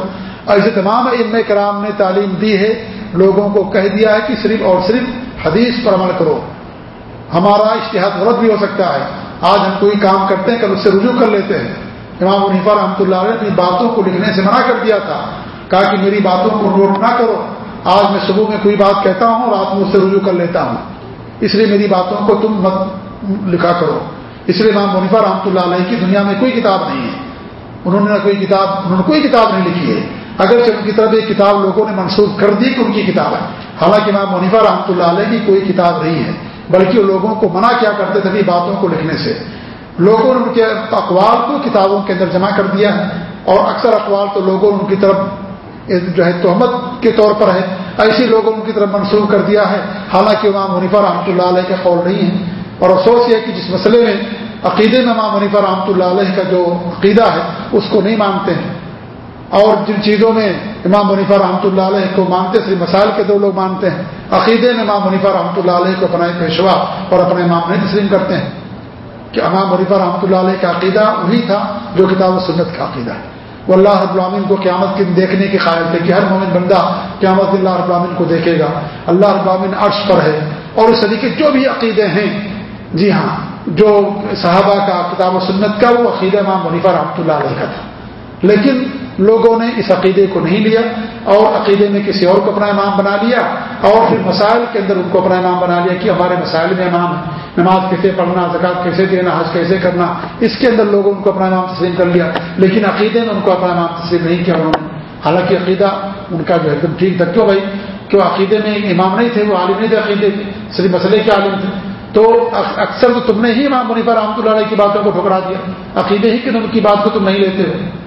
ایسے تمام علم کرام نے تعلیم دی ہے، لوگوں کو کہہ دیا ہے کہ صرف اور صرف حدیث پر عمل کرو۔ ہمارا اشتہاد غلط بھی ہو سکتا ہے۔ آج ہم کوئی کام کرتے ہیں، کل اس سے رجوع کر لیتے ہیں۔ امام منیفا رحمۃ اللہ علیہ اپنی باتوں کو لکھنے سے منع کر دیا تھا، کہا کہ میری باتوں کو نوٹ نہ کرو۔ آج میں صبح میں کوئی بات کہتا ہوں رات میں اس سے رجوع کر لیتا ہوں۔ اس لیے میری باتوں کو تم مت لکھا کرو۔ اس لیے امام منیفا رحمۃ اللہ علیہ کی دنیا میں کوئی کتاب نہیں ہے۔ انہوں نے کوئی کتاب، انہوں نے کوئی کتاب نہیں لکھی ہے۔ اگر ان کی طرف ایک کتاب لوگوں نے منسوخ کر دی کہ ان کی کتاب ہے، حالانکہ امام منیفا رحمۃ اللہ علیہ کی کوئی کتاب نہیں ہے، بلکہ لوگوں کو منع کیا کرتے تھے باتوں کو لکھنے سے۔ لوگوں نے ان کے اقوال کو کتابوں کے اندر جمع کر دیا ہے اور اکثر اقوال تو لوگوں نے ان کی طرف جو ہے تہمت کے طور پر ہے ایسی لوگوں ان کی طرف منسوخ کر دیا ہے۔ حالانکہ امام منیفا رحمۃ اللہ علیہ کا قول نہیں ہے اور افسوس یہ ہے کہ جس مسئلے میں عقیدے میں امام منیفا رحمۃ اللہ علیہ کا جو عقیدہ ہے، اس کو نہیں مانتے ہیں۔ اور جن چیزوں میں امام منیفا رحمۃ اللہ علیہ کو مانتے صرف مسائل کے دو لوگ مانتے ہیں۔ عقیدے میں امام منیفا رحمۃ اللہ علیہ کو اپنا پیشوا اور اپنے امام نہیں تسلیم کرتے ہیں۔ کہ امام منیفا رحمۃ اللہ علیہ کا عقیدہ وہی تھا جو کتاب و سنت کا عقیدہ ہے۔ وہ اللہ رب العامن کو قیامت کے دیکھنے کے قائل تھے کہ ہر مومن بندہ قیامت اللہ رب العامن کو دیکھے گا۔ اللہ رب العامن عرش پر ہے اور اس طریقے جو بھی عقیدے ہیں۔ جی ہاں جو صحابہ کا کتاب و سنت کا وہ عقیدہ امام منیفا رحمۃ اللہ علیہ کا تھا۔ لیکن لوگوں نے اس عقیدے کو نہیں لیا اور عقیدے میں کسی اور کو اپنا امام بنا لیا اور پھر مسائل کے اندر ان کو اپنا امام بنا لیا کہ ہمارے مسائل میں امام ہے نماز کیسے پڑھنا زکات کیسے دینا، حج کیسے کرنا، اس کے اندر لوگوں ان کو اپنا امام تسلیم کر لیا۔ لیکن عقیدے میں ان کو اپنا امام تسلیم نہیں کیا انہوں نے۔ حالانکہ عقیدہ ان کا جو ہے ایک ٹھیک تھا کیوں بھائی کیوں عقیدے میں امام نہیں تھے، وہ عالم نہیں تھے عقیدے صرف مسئلے کے عالم تھے۔ تو اکثر تو تم نے ہی امام منیفا رحمۃ اللہ علیہ کی باتوں کو ٹھکرا دیا۔ عقیدے ہی کہ ان کی بات کو تم نہیں لیتے ہو۔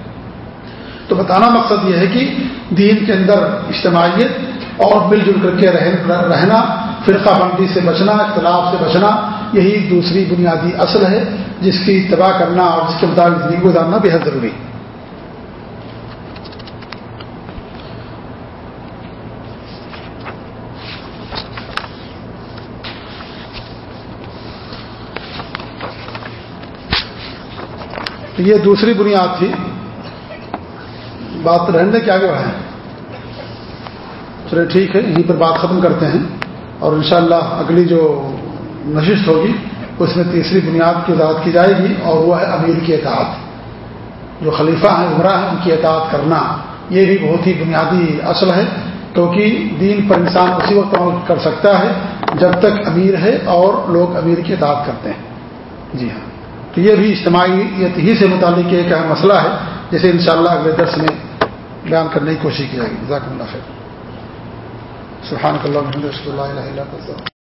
تو بتانا مقصد یہ ہے کہ دین کے اندر اجتماعیت اور مل جل کر کے رہنا، فرقہ بندی سے بچنا، اختلاف سے بچنا، یہی دوسری بنیادی اصل ہے جس کی اتباع کرنا اور جس کے مطابق زندگی گزارنا بےحد ضروری ہے۔ یہ دوسری بنیاد تھی۔ بات رہنے کیا آگے بڑھائیں چلے ٹھیک ہے یہیں پر بات ختم کرتے ہیں اور انشاءاللہ اگلی جو نشست ہوگی، اس میں تیسری بنیاد کی وضاحت کی جائے گی اور وہ ہے امیر کی اطاعت۔ جو خلیفہ ہیں، عمرہ ہیں، ان کی اطاعت کرنا، یہ بھی بہت ہی بنیادی اصل ہے۔ کیونکہ دین پر انسان اسی وقت عمل کر سکتا ہے جب تک امیر ہے اور لوگ امیر کی اطاعت کرتے ہیں۔ جی ہاں۔ تو یہ بھی اجتماعیت ہی سے متعلق ایک اہم مسئلہ ہے، جسے انشاءاللہ اگلے درس میں بیان کرنے کی کوشش کی جائے گی۔ جزاک اللہ خیر۔ سبحان اللہ